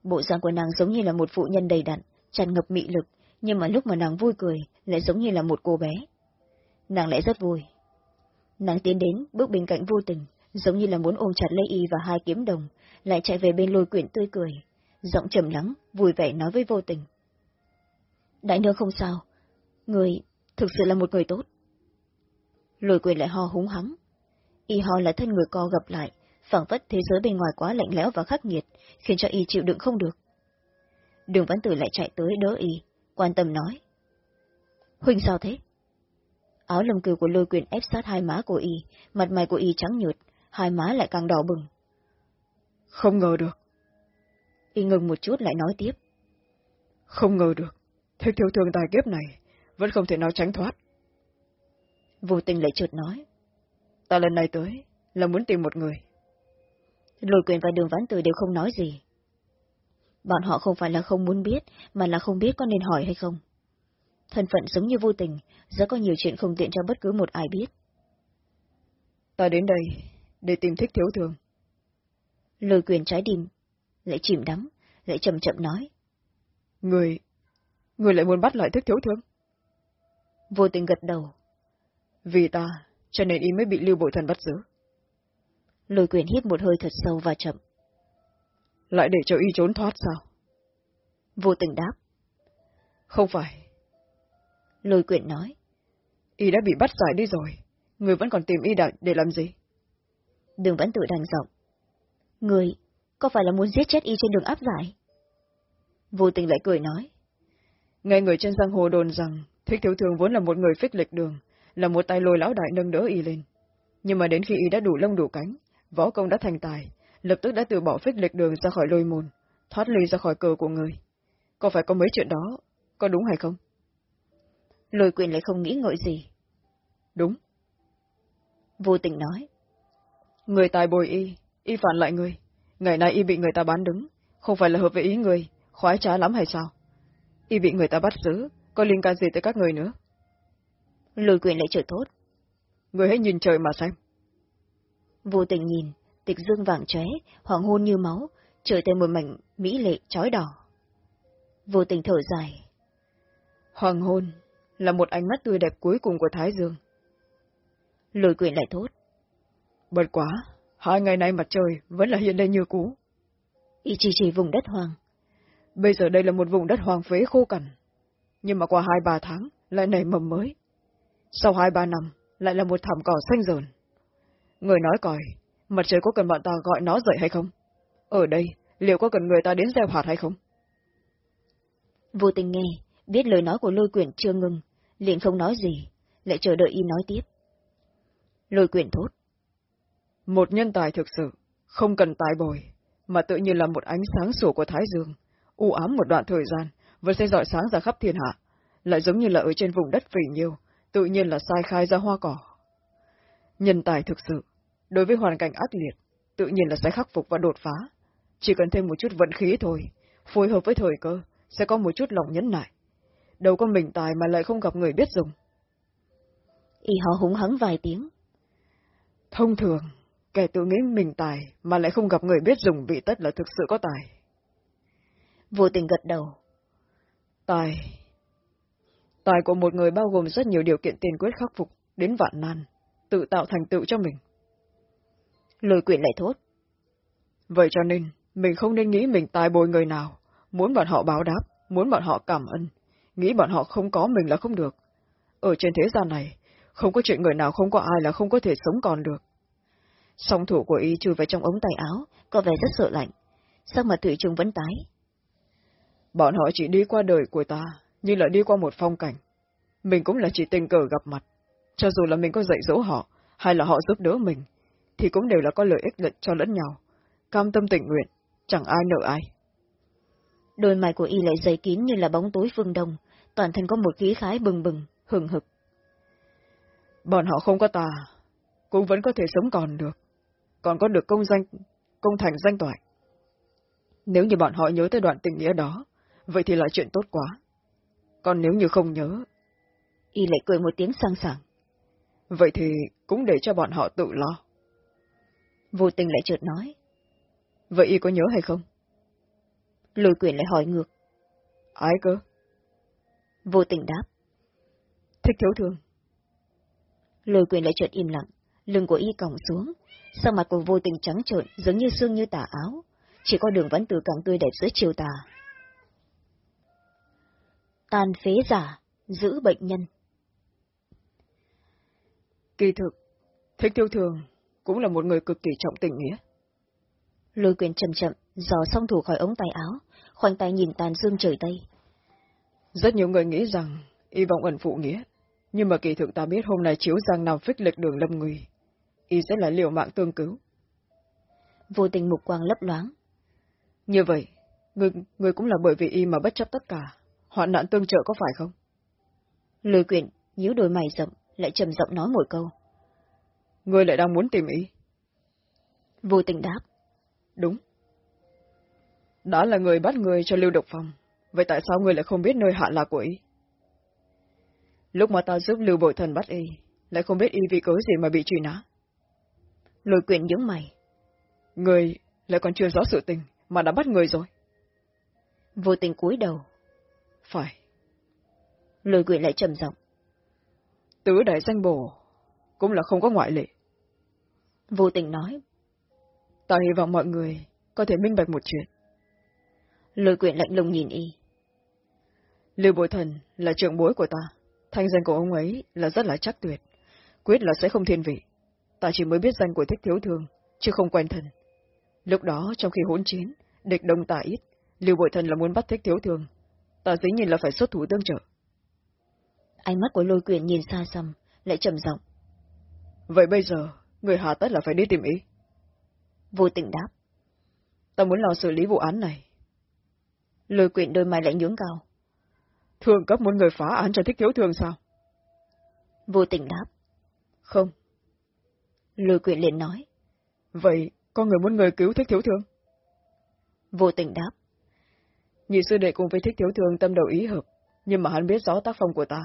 Bộ dạng của nàng giống như là một phụ nhân đầy đặn, tràn ngập mị lực, nhưng mà lúc mà nàng vui cười, lại giống như là một cô bé. Nàng lại rất vui. Nàng tiến đến, bước bên cạnh vô tình, giống như là muốn ôm chặt lấy y và hai kiếm đồng, lại chạy về bên lôi quyển tươi cười. Giọng trầm lắng, vui vẻ nói với vô tình. Đại nương không sao. Người, thực sự là một người tốt. Lôi quyển lại ho húng hắng. Y ho là thân người co gập lại, phảng phất thế giới bên ngoài quá lạnh lẽo và khắc nghiệt, khiến cho y chịu đựng không được. Đường Văn Tử lại chạy tới đỡ y, quan tâm nói. Huynh sao thế? Áo lông cừu của lôi quyền ép sát hai má của y, mặt mày của y trắng nhợt, hai má lại càng đỏ bừng. Không ngờ được. Y ngừng một chút lại nói tiếp. Không ngờ được, thích thiếu thương tài kiếp này, vẫn không thể nào tránh thoát. Vô tình lại chợt nói. Ta lần này tới, là muốn tìm một người. Lôi quyền và đường vãn tử đều không nói gì. Bọn họ không phải là không muốn biết, mà là không biết có nên hỏi hay không. Thân phận giống như vô tình, rất có nhiều chuyện không tiện cho bất cứ một ai biết. Ta đến đây để tìm thích thiếu thường. Lôi quyền trái tim, lại chìm đắm, lại chậm chậm nói. Người, người lại muốn bắt lại thích thiếu thương. Vô tình gật đầu. Vì ta, cho nên y mới bị lưu bội thần bắt giữ. Lôi quyền hít một hơi thật sâu và chậm. Lại để cho y trốn thoát sao? Vô tình đáp. Không phải. Lôi quyền nói. Y đã bị bắt giải đi rồi. Người vẫn còn tìm y đại để làm gì? Đường vẫn tự đành giọng. Người, có phải là muốn giết chết y trên đường áp giải? Vô tình lại cười nói. Nghe người trên giang hồ đồn rằng Thích Thiếu Thường vốn là một người phích lịch đường, là một tay lôi lão đại nâng đỡ y lên. Nhưng mà đến khi y đã đủ lông đủ cánh, võ công đã thành tài, lập tức đã từ bỏ phích lịch đường ra khỏi lôi môn, thoát ly ra khỏi cờ của người. Có phải có mấy chuyện đó, có đúng hay không? Lôi quyền lại không nghĩ ngợi gì. Đúng. Vô tình nói. Người tài bồi y, y phản lại người. Ngày nay y bị người ta bán đứng, không phải là hợp với ý người, khoái trá lắm hay sao? Y bị người ta bắt giữ, có liên can gì tới các người nữa? Lôi quyền lại trời tốt. Người hãy nhìn trời mà xem. Vô tình nhìn, tịch dương vàng chóe, hoàng hôn như máu, trời tên một mảnh mỹ lệ chói đỏ. Vô tình thở dài. Hoàng hôn là một ánh mắt tươi đẹp cuối cùng của Thái Dương. Lôi quyền lại thốt. Bật quá, hai ngày nay mặt trời vẫn là hiện lên như cũ. Y chỉ chỉ vùng đất hoang. Bây giờ đây là một vùng đất hoang phế khô cằn. Nhưng mà qua hai ba tháng lại nảy mầm mới. Sau hai ba năm lại là một thảm cỏ xanh rờn. Người nói coi, mặt trời có cần bọn ta gọi nó dậy hay không? Ở đây, liệu có cần người ta đến gieo hạt hay không? Vô tình nghe, biết lời nói của lôi quyển chưa ngừng, liền không nói gì, lại chờ đợi y nói tiếp. Lôi quyển thốt. Một nhân tài thực sự, không cần tài bồi, mà tự nhiên là một ánh sáng sủa của Thái Dương, u ám một đoạn thời gian, vẫn sẽ dọi sáng ra khắp thiên hạ, lại giống như là ở trên vùng đất phỉ nhiêu, tự nhiên là sai khai ra hoa cỏ. Nhân tài thực sự, đối với hoàn cảnh ác liệt, tự nhiên là sẽ khắc phục và đột phá. Chỉ cần thêm một chút vận khí thôi, phối hợp với thời cơ, sẽ có một chút lòng nhẫn nại. Đâu có mình tài mà lại không gặp người biết dùng. Y họ húng hắng vài tiếng. Thông thường, kẻ tự nghĩ mình tài mà lại không gặp người biết dùng vị tất là thực sự có tài. Vô tình gật đầu. Tài. Tài của một người bao gồm rất nhiều điều kiện tiền quyết khắc phục, đến vạn nan, tự tạo thành tựu cho mình. Lôi quyện lại thốt. Vậy cho nên, mình không nên nghĩ mình tài bồi người nào, muốn bọn họ báo đáp, muốn bọn họ cảm ơn, nghĩ bọn họ không có mình là không được. Ở trên thế gian này, không có chuyện người nào không có ai là không có thể sống còn được. Song thủ của y chui vào trong ống tay áo, có vẻ rất sợ lạnh. Sắc mặt Thủy Trung vẫn tái. Bọn họ chỉ đi qua đời của ta, nhưng lại đi qua một phong cảnh. Mình cũng là chỉ tình cờ gặp mặt. Cho dù là mình có dạy dỗ họ, hay là họ giúp đỡ mình, thì cũng đều là có lợi ích lẫn cho lẫn nhau. Cam tâm tình nguyện, chẳng ai nợ ai. Đôi mày của y lại dày kín như là bóng tối phương đông, toàn thân có một khí khái bừng bừng, hừng hực. Bọn họ không có ta, cũng vẫn có thể sống còn được, còn có được công danh, công thành danh toại. Nếu như bọn họ nhớ tới đoạn tình nghĩa đó, vậy thì là chuyện tốt quá. Còn nếu như không nhớ... Y lại cười một tiếng sang sảng. Vậy thì cũng để cho bọn họ tự lo. Vô tình lại chợt nói. Vậy y có nhớ hay không? Lôi quyền lại hỏi ngược. Ai cơ? Vô tình đáp. Thích thiếu thương. Lôi quyền lại chợt im lặng, lưng của y còng xuống, sau mặt của vô tình trắng trợn, giống như xương như tà áo, chỉ có đường vẫn từ càng tươi đẹp giữa chiều tà. Tàn phế giả, giữ bệnh nhân. Kỳ thực, thích tiêu thường cũng là một người cực kỳ trọng tình nghĩa. Lôi quyền chậm chậm, dò xong thủ khỏi ống tay áo, khoanh tay nhìn tàn dương trời Tây. Rất nhiều người nghĩ rằng y vọng ẩn phụ nghĩa, nhưng mà kỳ thực ta biết hôm nay chiếu giang nằm phích lịch đường lâm nguy, y sẽ là liều mạng tương cứu. Vô tình mục quang lấp loáng. Như vậy, người, người cũng là bởi vì y mà bất chấp tất cả, hoạn nạn tương trợ có phải không? Lôi quyển, nhíu đôi mày rậm, lại trầm giọng nói một câu. Người lại đang muốn tìm y. Vô tình đáp. Đúng. Đã là người bắt người cho Lưu Độc Phong, vậy tại sao người lại không biết nơi hạ lạc của y? Lúc mà ta giúp Lưu Bội Thần bắt y, lại không biết y vì cớ gì mà bị truy nã. Lôi quyện nhướng mày. Người lại còn chưa rõ sự tình, mà đã bắt người rồi. Vô tình cúi đầu. Phải. Lôi quyện lại trầm giọng. Tứ đại danh bổ, cũng là không có ngoại lệ. Vô tình nói. Ta hy vọng mọi người có thể minh bạch một chuyện. Lôi quyện lạnh lùng nhìn y. Lưu Bội Thần là trưởng bối của ta. Thanh danh của ông ấy là rất là chắc tuyệt. Quyết là sẽ không thiên vị. Ta chỉ mới biết danh của thích thiếu thương, chứ không quen thân. Lúc đó, trong khi hỗn chiến, địch đông ta ít, Lưu Bội Thần là muốn bắt thích thiếu thương. Ta dĩ nhiên là phải xuất thủ tương trợ. Ánh mắt của lôi quyền nhìn xa xăm, lại trầm giọng. Vậy bây giờ, người hà tất là phải đi tìm ý. Vô tình đáp. Ta muốn lo xử lý vụ án này. Lôi quyện đôi mày lại nhướng cao. Thường cấp muốn người phá án cho thích thiếu thương sao? Vô tình đáp. Không. Lôi quyện liền nói. Vậy, có người muốn người cứu thích thiếu thương? Vô tình đáp. Nhị sư đệ cùng với thích thiếu thương tâm đầu ý hợp, nhưng mà hắn biết rõ tác phong của ta,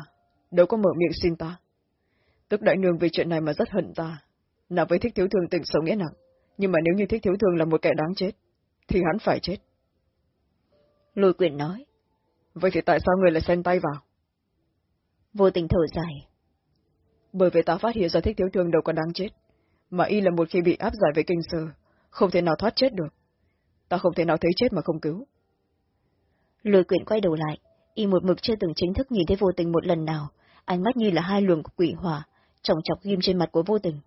đâu có mở miệng xin ta. Tức đại nương vì chuyện này mà rất hận ta, nào với thích thiếu thương tình sống nghĩa nặng, nhưng mà nếu như thích thiếu thương là một kẻ đáng chết, thì hắn phải chết. Lôi quyển nói. Vậy thì tại sao người lại xen tay vào? Vô tình thở dài. Bởi vì ta phát hiện ra thích thiếu thương đâu có đáng chết, mà y là một khi bị áp giải về kinh sư, không thể nào thoát chết được. Ta không thể nào thấy chết mà không cứu. Lôi quyển quay đầu lại, y một mực chưa từng chính thức nhìn thấy vô tình một lần nào, ánh mắt như là hai luồng quỷ hỏa, trọng chọc ghim trên mặt của vô tình.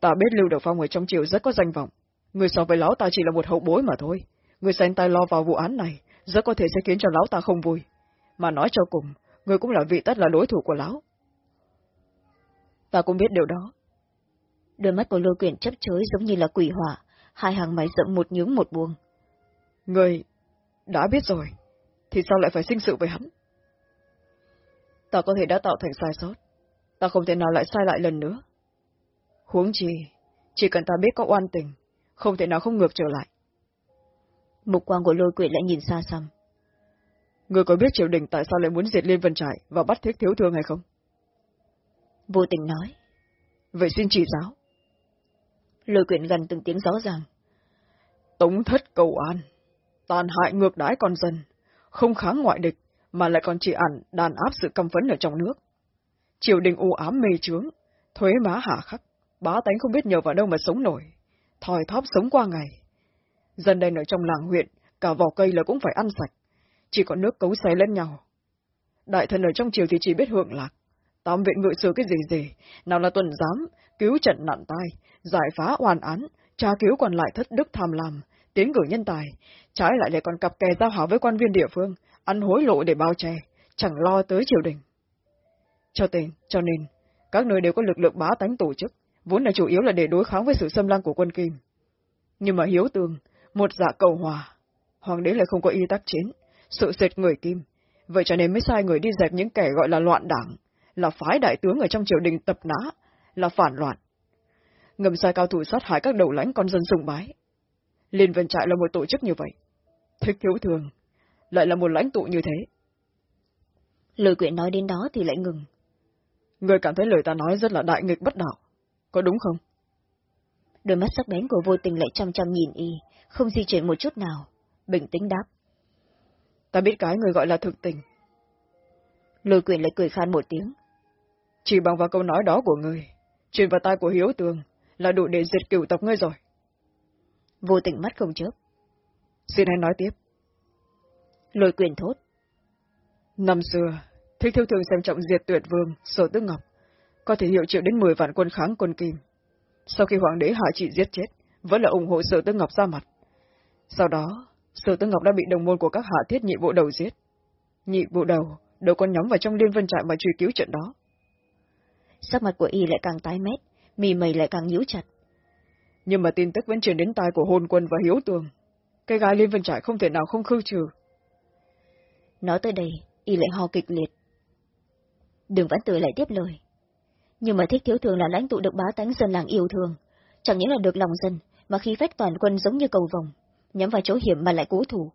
Ta biết Lưu Đầu Phong ở trong triều rất có danh vọng, người so với lão ta chỉ là một hậu bối mà thôi. Người xen tay lo vào vụ án này, rất có thể sẽ khiến cho lão ta không vui. Mà nói cho cùng, người cũng là vị tất là đối thủ của lão. Ta cũng biết điều đó. Đôi mắt của lôi quyển chấp chới giống như là quỷ hỏa, hai hàng mày rậm một nhướng một buông. Người đã biết rồi, thì sao lại phải sinh sự với hắn? Ta có thể đã tạo thành sai sót, ta không thể nào lại sai lại lần nữa. Huống chi, chỉ cần ta biết có oan tình, không thể nào không ngược trở lại. Mục quang của lôi quỷ lại nhìn xa xăm. Người có biết triều đình tại sao lại muốn diệt Liên Vân Trại và bắt thiết thiếu thương hay không? Vô tình nói. Vậy xin chỉ giáo. Lôi quyển gần từng tiếng rõ ràng. Tống thất cầu an, tàn hại ngược đái con dân, không kháng ngoại địch, mà lại còn chỉ ẩn đàn áp sự căm phấn ở trong nước. Triều đình u ám mê trướng, thuế má hạ khắc, bá tánh không biết nhờ vào đâu mà sống nổi, thòi thóp sống qua ngày. Dân đây ở trong làng huyện, cả vỏ cây là cũng phải ăn sạch, chỉ có nước cấu xé lẫn nhau. Đại thần ở trong triều thì chỉ biết hưởng lạc, tám viện ngự sử cái gì gì, nào là tuần giám, cứu trận nạn tai, giải phá oan án, tra cứu còn lại thất đức tham lam, tiến cử nhân tài, trái lại lại còn cặp kè giao hảo với quan viên địa phương, ăn hối lộ để bao che, chẳng lo tới triều đình. Cho tên, cho nên, các nơi đều có lực lượng bá tánh tổ chức, vốn là chủ yếu là để đối kháng với sự xâm lăng của quân Kim. Nhưng mà hiếu tường, một dạ cầu hòa, hoàng đế lại không có y tác chiến, sự sệt người Kim, vậy cho nên mới sai người đi dẹp những kẻ gọi là loạn đảng, là phái đại tướng ở trong triều đình tập nã, là phản loạn. Ngầm sai cao thủ sát hại các đầu lãnh con dân sùng bái. Liên Vân Trại là một tổ chức như vậy. Thích thiếu thường, lại là một lãnh tụ như thế. Lời quyện nói đến đó thì lại ngừng. Người cảm thấy lời ta nói rất là đại nghịch bất đạo, có đúng không? Đôi mắt sắc bén của vô tình lại chăm chăm nhìn y, không di chuyển một chút nào, bình tĩnh đáp. Ta biết cái người gọi là thực tình. Lôi quyện lại cười khan một tiếng. Chỉ bằng vào câu nói đó của người, truyền vào tai của Hiếu Tường là đủ để diệt cửu tộc ngươi rồi. Vô tình mắt không chớp. Xin hãy nói tiếp. Lôi quyền thốt. Năm xưa, thích thiếu thường xem trọng diệt tuyệt vương, sở tước ngọc, có thể hiệu triệu đến 10 vạn quân kháng quân kim. Sau khi hoàng đế hạ trị giết chết, vẫn là ủng hộ sở tước ngọc ra mặt. Sau đó, sở tước ngọc đã bị đồng môn của các hạ thiết nhị bộ đầu giết. Nhị bộ đầu, đâu còn nhóm vào trong liên vân trại mà truy cứu trận đó. Sắc mặt của y lại càng tái mét, mì mày lại càng nhíu chặt. Nhưng mà tin tức vẫn truyền đến tai của hôn quân và hiếu tường. Cái gái liên vân trại không thể nào không khư trừ. Nói tới đây, y lại ho kịch liệt. Đường Vãn Tử lại tiếp lời. Nhưng mà thích thiếu thường là lãnh tụ được bá tánh dân làng yêu thương. Chẳng những là được lòng dân, mà khi phách toàn quân giống như cầu vòng, nhắm vào chỗ hiểm mà lại cố thủ.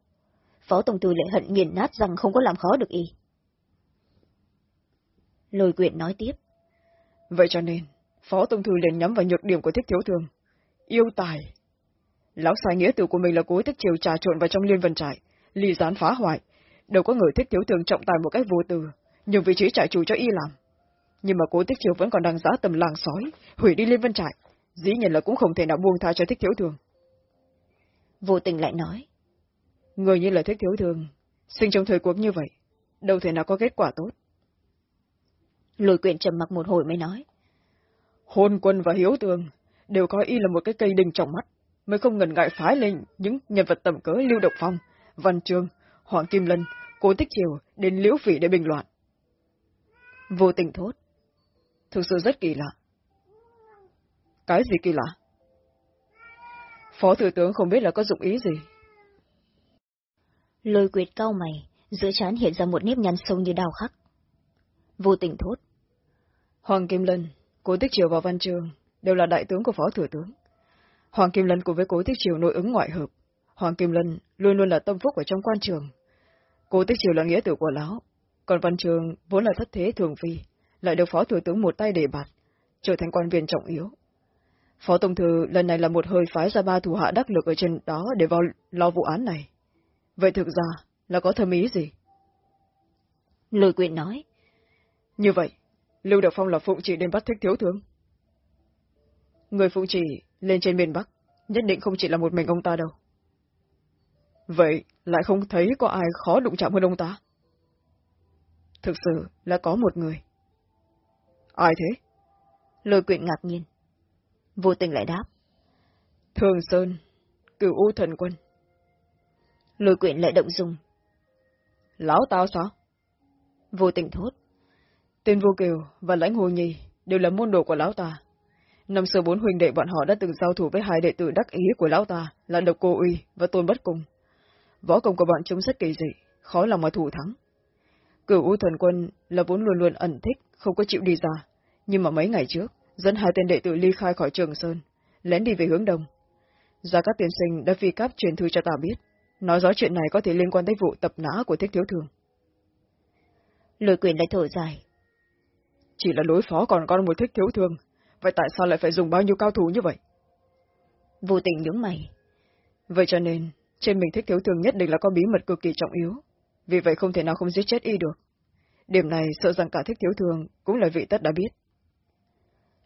Phó Tổng Tư lại hận nghiền nát rằng không có làm khó được y. Lôi quyện nói tiếp. Vậy cho nên, Phó tổng Thư liền nhắm vào nhược điểm của thích thiếu thường. Yêu tài. Lão sai nghĩa tử của mình là cố thích chiều trà trộn vào trong liên vân trại, lì gián phá hoại. Đâu có người thích thiếu thường trọng tài một cách vô tư, nhưng vị trí trại chủ cho y làm. Nhưng mà cố tích triều vẫn còn đang giá tầm làng sói, hủy đi liên vân trại. Dĩ nhiên là cũng không thể nào buông tha cho thích thiếu thường. Vô tình lại nói. Người như là thích thiếu thường, sinh trong thời cuộc như vậy, đâu thể nào có kết quả tốt. Lôi quyện trầm mặc một hồi mới nói. Hôn quân và hiếu tường đều coi y là một cái cây đình trong mắt, mới không ngần ngại phái lên những nhân vật tầm cỡ Lưu Độc Phong, Văn Trương, Hoàng Kim Lân, Cố Tích Triều đến Liễu Phỉ để bình loạn. Vô tình thốt. Thực sự rất kỳ lạ. Cái gì kỳ lạ? Phó Thủ tướng không biết là có dụng ý gì. Lôi quyệt cao mày, giữa trán hiện ra một nếp nhăn sâu như đào khắc. Vô tình thốt. Hoàng Kim Lân, Cố Tích Triều và Văn Trường đều là đại tướng của Phó Thủ tướng. Hoàng Kim Lân cùng với Cố Tích Triều nội ứng ngoại hợp. Hoàng Kim Lân luôn luôn là tâm phúc ở trong quan trường. Cố Tích Triều là nghĩa tử của lão, còn Văn Trường vốn là thất thế thường phi, lại được Phó Thủ tướng một tay để bạt, trở thành quan viên trọng yếu. Phó Tổng Thư lần này là một hơi phái ra ba thủ hạ đắc lực ở trên đó để vào lo vụ án này. Vậy thực ra là có thâm ý gì? Lôi quyện nói. Như vậy, Lưu Độc Phong là phụng chỉ đến bắt thích thiếu tướng. Người phụng chỉ lên trên miền Bắc, nhất định không chỉ là một mình ông ta đâu. Vậy lại không thấy có ai khó đụng chạm hơn ông ta? Thực sự là có một người. Ai thế? Lôi quyện ngạc nhiên. Vô tình lại đáp. Thường Sơn, cửu u thần quân. Lôi quyện lại động dung. Lão tao sao? Vô tình thốt. Tên Vô Kiều và Lãnh Hồ Nhi đều là môn đồ của lão ta. Năm xưa bốn huynh đệ bọn họ đã từng giao thủ với hai đệ tử đắc ý của lão ta là Độc Cô Uy và Tôn Bất Cung. Võ công của bọn chúng rất kỳ dị, khó lòng mà thủ thắng. Cửu U Thần Quân là vốn luôn luôn ẩn thích, không có chịu đi ra, nhưng mà mấy ngày trước, dẫn hai tên đệ tử ly khai khỏi Trường Sơn, lén đi về hướng đông. Gia các tiên sinh đã phi cáp truyền thư cho ta biết, nói rõ chuyện này có thể liên quan tới vụ tập nã của Thích Thiếu Thường. Lôi quyền lại thở dài. Chỉ là đối phó còn con một Thích Thiếu Thường, vậy tại sao lại phải dùng bao nhiêu cao thủ như vậy? Vô tình nhướng mày. Vậy cho nên, trên mình Thích Thiếu Thường nhất định là có bí mật cực kỳ trọng yếu, vì vậy không thể nào không giết chết y được. Điểm này sợ rằng cả Thích Thiếu Thường cũng là vị tất đã biết.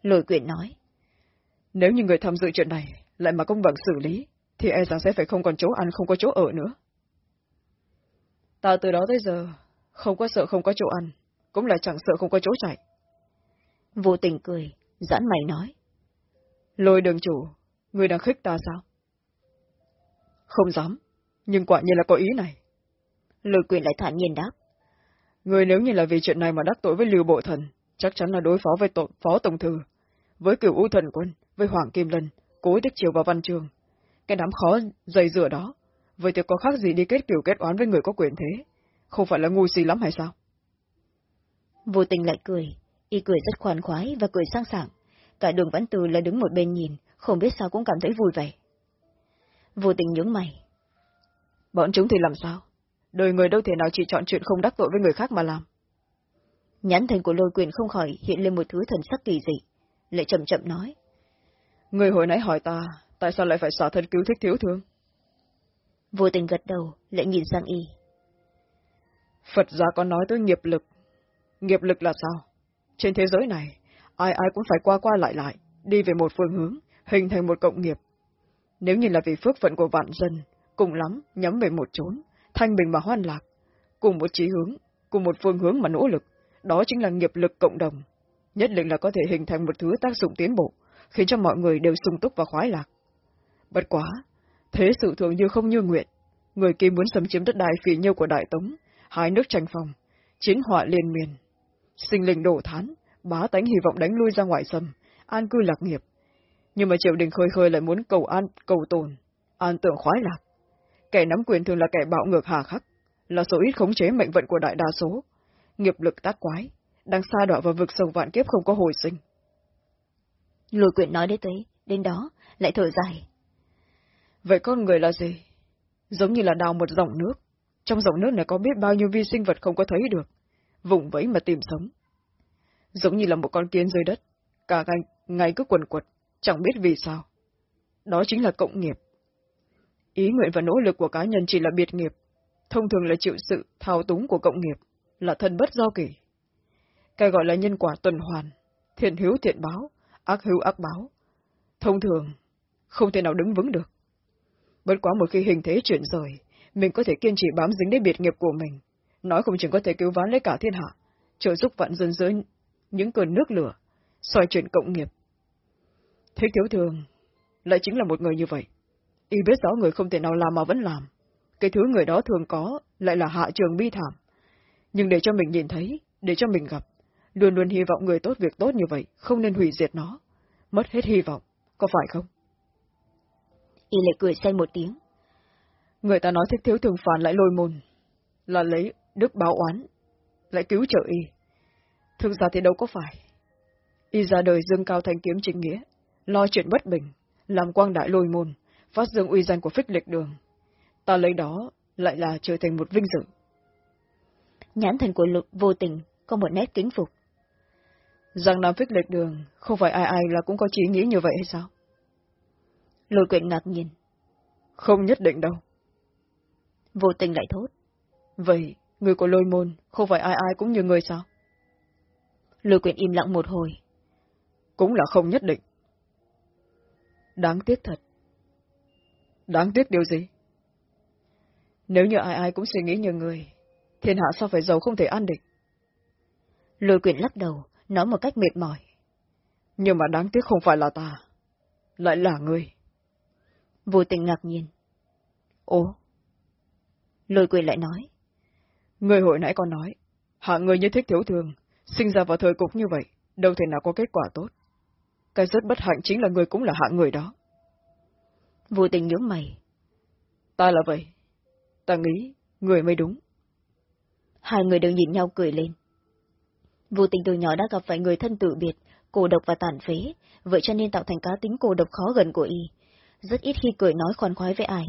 Lôi quyện nói. Nếu như người tham dự chuyện này lại mà công bằng xử lý, thì e rằng sẽ phải không còn chỗ ăn, không có chỗ ở nữa. Ta từ đó tới giờ, không có sợ không có chỗ ăn, cũng là chẳng sợ không có chỗ chạy. Vô tình cười, giãn mày nói. Lôi đường chủ, người đang khích ta sao? Không dám, nhưng quả nhiên là có ý này. Lôi quyền lại thản nhiên đáp. Người nếu như là vì chuyện này mà đắc tội với Lưu Bộ Thần, chắc chắn là đối phó với tội, Phó Tổng Thư, với cửu U Thần Quân, với Hoàng Kim Lân, Cố Tích Triều và Văn Trường. Cái đám khó dày dựa đó, vậy thì có khác gì đi kết kiểu kết oán với người có quyền thế? Không phải là ngu si lắm hay sao? Vô tình lại cười, y cười rất khoan khoái và cười sang sảng. Cả đường Văn Từ là đứng một bên nhìn, không biết sao cũng cảm thấy vui vẻ. Vô tình nhướng mày. Bọn chúng thì làm sao? Đời người đâu thể nào chỉ chọn chuyện không đắc tội với người khác mà làm. Nhãn thành của lôi quyền không khỏi hiện lên một thứ thần sắc kỳ dị, lại chậm chậm nói. Người hồi nãy hỏi ta, tại sao lại phải xả thân cứu thích thiếu thương? Vô tình gật đầu, lại nhìn sang y. Phật gia có nói tới nghiệp lực. Nghiệp lực là sao? Trên thế giới này, ai ai cũng phải qua qua lại lại, đi về một phương hướng, hình thành một cộng nghiệp. Nếu như là vì phước phận của vạn dân, cùng lắm nhắm về một chốn, thanh bình mà hoan lạc, cùng một chí hướng, cùng một phương hướng mà nỗ lực, đó chính là nghiệp lực cộng đồng. Nhất định là có thể hình thành một thứ tác dụng tiến bộ, khiến cho mọi người đều sung túc và khoái lạc. Bất quá, thế sự thường như không như nguyện. Người kia muốn xâm chiếm đất đai phỉ nhiêu của Đại Tống, hai nước tranh phòng, chiến họa liên miền. Sinh linh đổ thán, bá tánh hy vọng đánh lui ra ngoại xâm, an cư lạc nghiệp. Nhưng mà triều đình khơi khơi lại muốn cầu an, cầu tồn, an tưởng khoái lạc. Kẻ nắm quyền thường là kẻ bạo ngược hà khắc, là số ít khống chế mệnh vận của đại đa số. Nghiệp lực tác quái, đang xa đọa vào vực sâu vạn kiếp không có hồi sinh. Lùi quyện nói đến tới, đến đó, lại thở dài. Vậy con người là gì? Giống như là đào một dòng nước. Trong dòng nước này có biết bao nhiêu vi sinh vật không có thấy được. Vùng vẫy mà tìm sống. Giống như là một con kiến dưới đất, cả ngày, ngày cứ quần quật, chẳng biết vì sao. Đó chính là cộng nghiệp. Ý nguyện và nỗ lực của cá nhân chỉ là biệt nghiệp, thông thường là chịu sự thao túng của cộng nghiệp, là thân bất do kỳ. Cái gọi là nhân quả tuần hoàn, thiện hiếu thiện báo, ác hữu ác báo. Thông thường, không thể nào đứng vững được. Bất quá một khi hình thế chuyển rời, mình có thể kiên trì bám dính đến biệt nghiệp của mình, nói không chừng có thể cứu vãn lấy cả thiên hạ, trợ giúp vạn dân dưới những cơn nước lửa, xoay chuyển cộng nghiệp. Thích thiếu thường, lại chính là một người như vậy. Y biết rõ người không thể nào làm mà vẫn làm. Cái thứ người đó thường có lại là hạ trường bi thảm. Nhưng để cho mình nhìn thấy, để cho mình gặp, luôn luôn hy vọng người tốt việc tốt như vậy, không nên hủy diệt nó. Mất hết hy vọng, có phải không? Y lại cười say một tiếng. Người ta nói thích thiếu thường phản lại lôi môn, là lấy đức báo oán, lại cứu trợ Y. Thực ra thì đâu có phải. Y ra đời dương cao thanh kiếm chính nghĩa, lo chuyện bất bình, làm quang đại lôi môn, phát dương uy danh của phích lịch đường. Ta lấy đó lại là trở thành một vinh dự. Nhãn thần của lục vô tình có một nét kính phục. Rằng Nam phích lịch đường, không phải ai ai là cũng có trí nghĩ như vậy hay sao? Lôi quyện ngạc nhiên. Không nhất định đâu. Vô tình lại thốt. Vậy, người của lôi môn, không phải ai ai cũng như người sao? Lôi quyện im lặng một hồi. Cũng là không nhất định. Đáng tiếc thật. Đáng tiếc điều gì? Nếu như ai ai cũng suy nghĩ như người, thiên hạ sao phải giàu không thể an định? Lôi quyển lắc đầu, nói một cách mệt mỏi. Nhưng mà đáng tiếc không phải là ta, lại là người. Vô tình ngạc nhiên. Ồ? Lôi quỷ lại nói. Người hồi nãy còn nói, hạ người như thích thiếu thường, sinh ra vào thời cục như vậy, đâu thể nào có kết quả tốt. Cái rất bất hạnh chính là người cũng là hạ người đó. Vô tình nhớ mày. Ta là vậy. Ta nghĩ, người mới đúng. Hai người đều nhìn nhau cười lên. Vô tình từ nhỏ đã gặp phải người thân tự biệt, cô độc và tàn phế, vậy cho nên tạo thành cá tính cô độc khó gần của y. Rất ít khi cười nói khoan khoái với ai.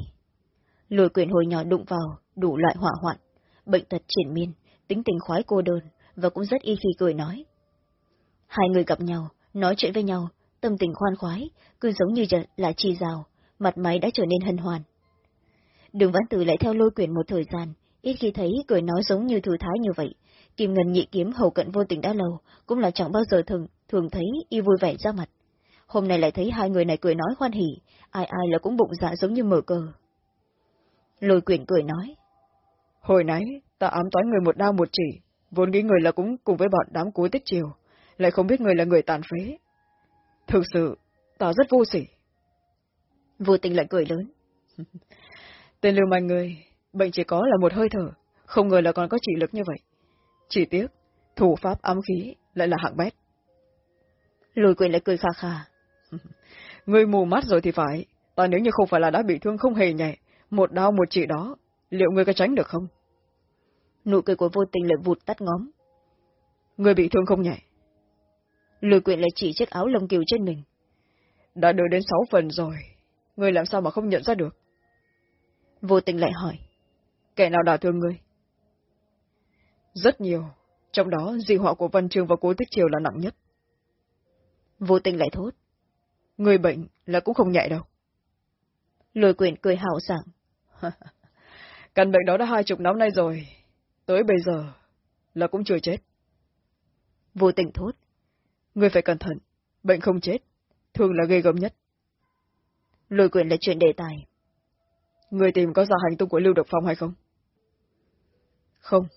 Lùi quyền hồi nhỏ đụng vào, đủ loại hỏa hoạn, bệnh tật triển miên, tính tình khoái cô đơn, và cũng rất y khi cười nói. Hai người gặp nhau, nói chuyện với nhau, tâm tình khoan khoái, cứ giống như là chi rào, mặt máy đã trở nên hân hoan. Đường Văn Tử lại theo lôi quyền một thời gian, ít khi thấy cười nói giống như thư thái như vậy. Kim Ngân nhị kiếm hầu cận vô tình đã lâu, cũng là chẳng bao giờ thường, thường thấy y vui vẻ ra mặt. Hôm nay lại thấy hai người này cười nói hoan hỉ, ai ai là cũng bụng dạ giống như mở cờ. Lôi quyền cười nói. Hồi nãy, ta ám toán người một đao một chỉ, vốn nghĩ người là cũng cùng với bọn đám cuối tích chiều, lại không biết người là người tàn phế. Thực sự, ta rất vô sỉ. Vô tình lại cười lớn. Tên lưu manh người, bệnh chỉ có là một hơi thở, không ngờ là còn có chỉ lực như vậy. Chỉ tiếc, thủ pháp ám khí lại là hạng bét. Lùi quyền lại cười khà khà. Ngươi mù mắt rồi thì phải, ta nếu như không phải là đã bị thương không hề nhẹ, một đau một chỉ đó, liệu ngươi có tránh được không? Nụ cười của vô tình lại vụt tắt ngóm. Ngươi bị thương không nhẹ. Lùi quyền lại chỉ chiếc áo lông kiều trên mình. Đã đưa đến sáu phần rồi, ngươi làm sao mà không nhận ra được? Vô tình lại hỏi. Kẻ nào đả thương ngươi? Rất nhiều, trong đó dị họa của Văn Trương và Cố Tích Triều là nặng nhất. Vô tình lại thốt. Người bệnh là cũng không nhẹ đâu. Lôi quyền cười hào sảng. Căn bệnh đó đã hai chục năm nay rồi, tới bây giờ là cũng chưa chết. Vô tình thốt. Người phải cẩn thận, bệnh không chết, thường là ghê gớm nhất. Lôi quyền là chuyện đề tài. Người tìm có ra hành tung của Lưu Độc Phong hay không? Không.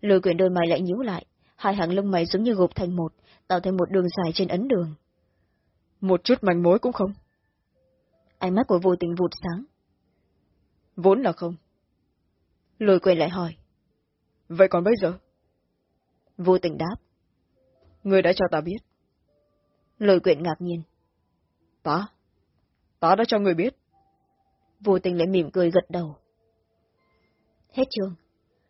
Lôi quyền đôi mày lại nhíu lại, hai hàng lông mày giống như gộp thành một, tạo thành một đường dài trên ấn đường. Một chút manh mối cũng không. Ánh mắt của vô tình vụt sáng. Vốn là không. Lôi quyền lại hỏi. Vậy còn bây giờ? Vô tình đáp. Người đã cho ta biết. Lôi quyền ngạc nhiên. Ta? Ta đã cho người biết. Vô tình lại mỉm cười gật đầu. Hết chương.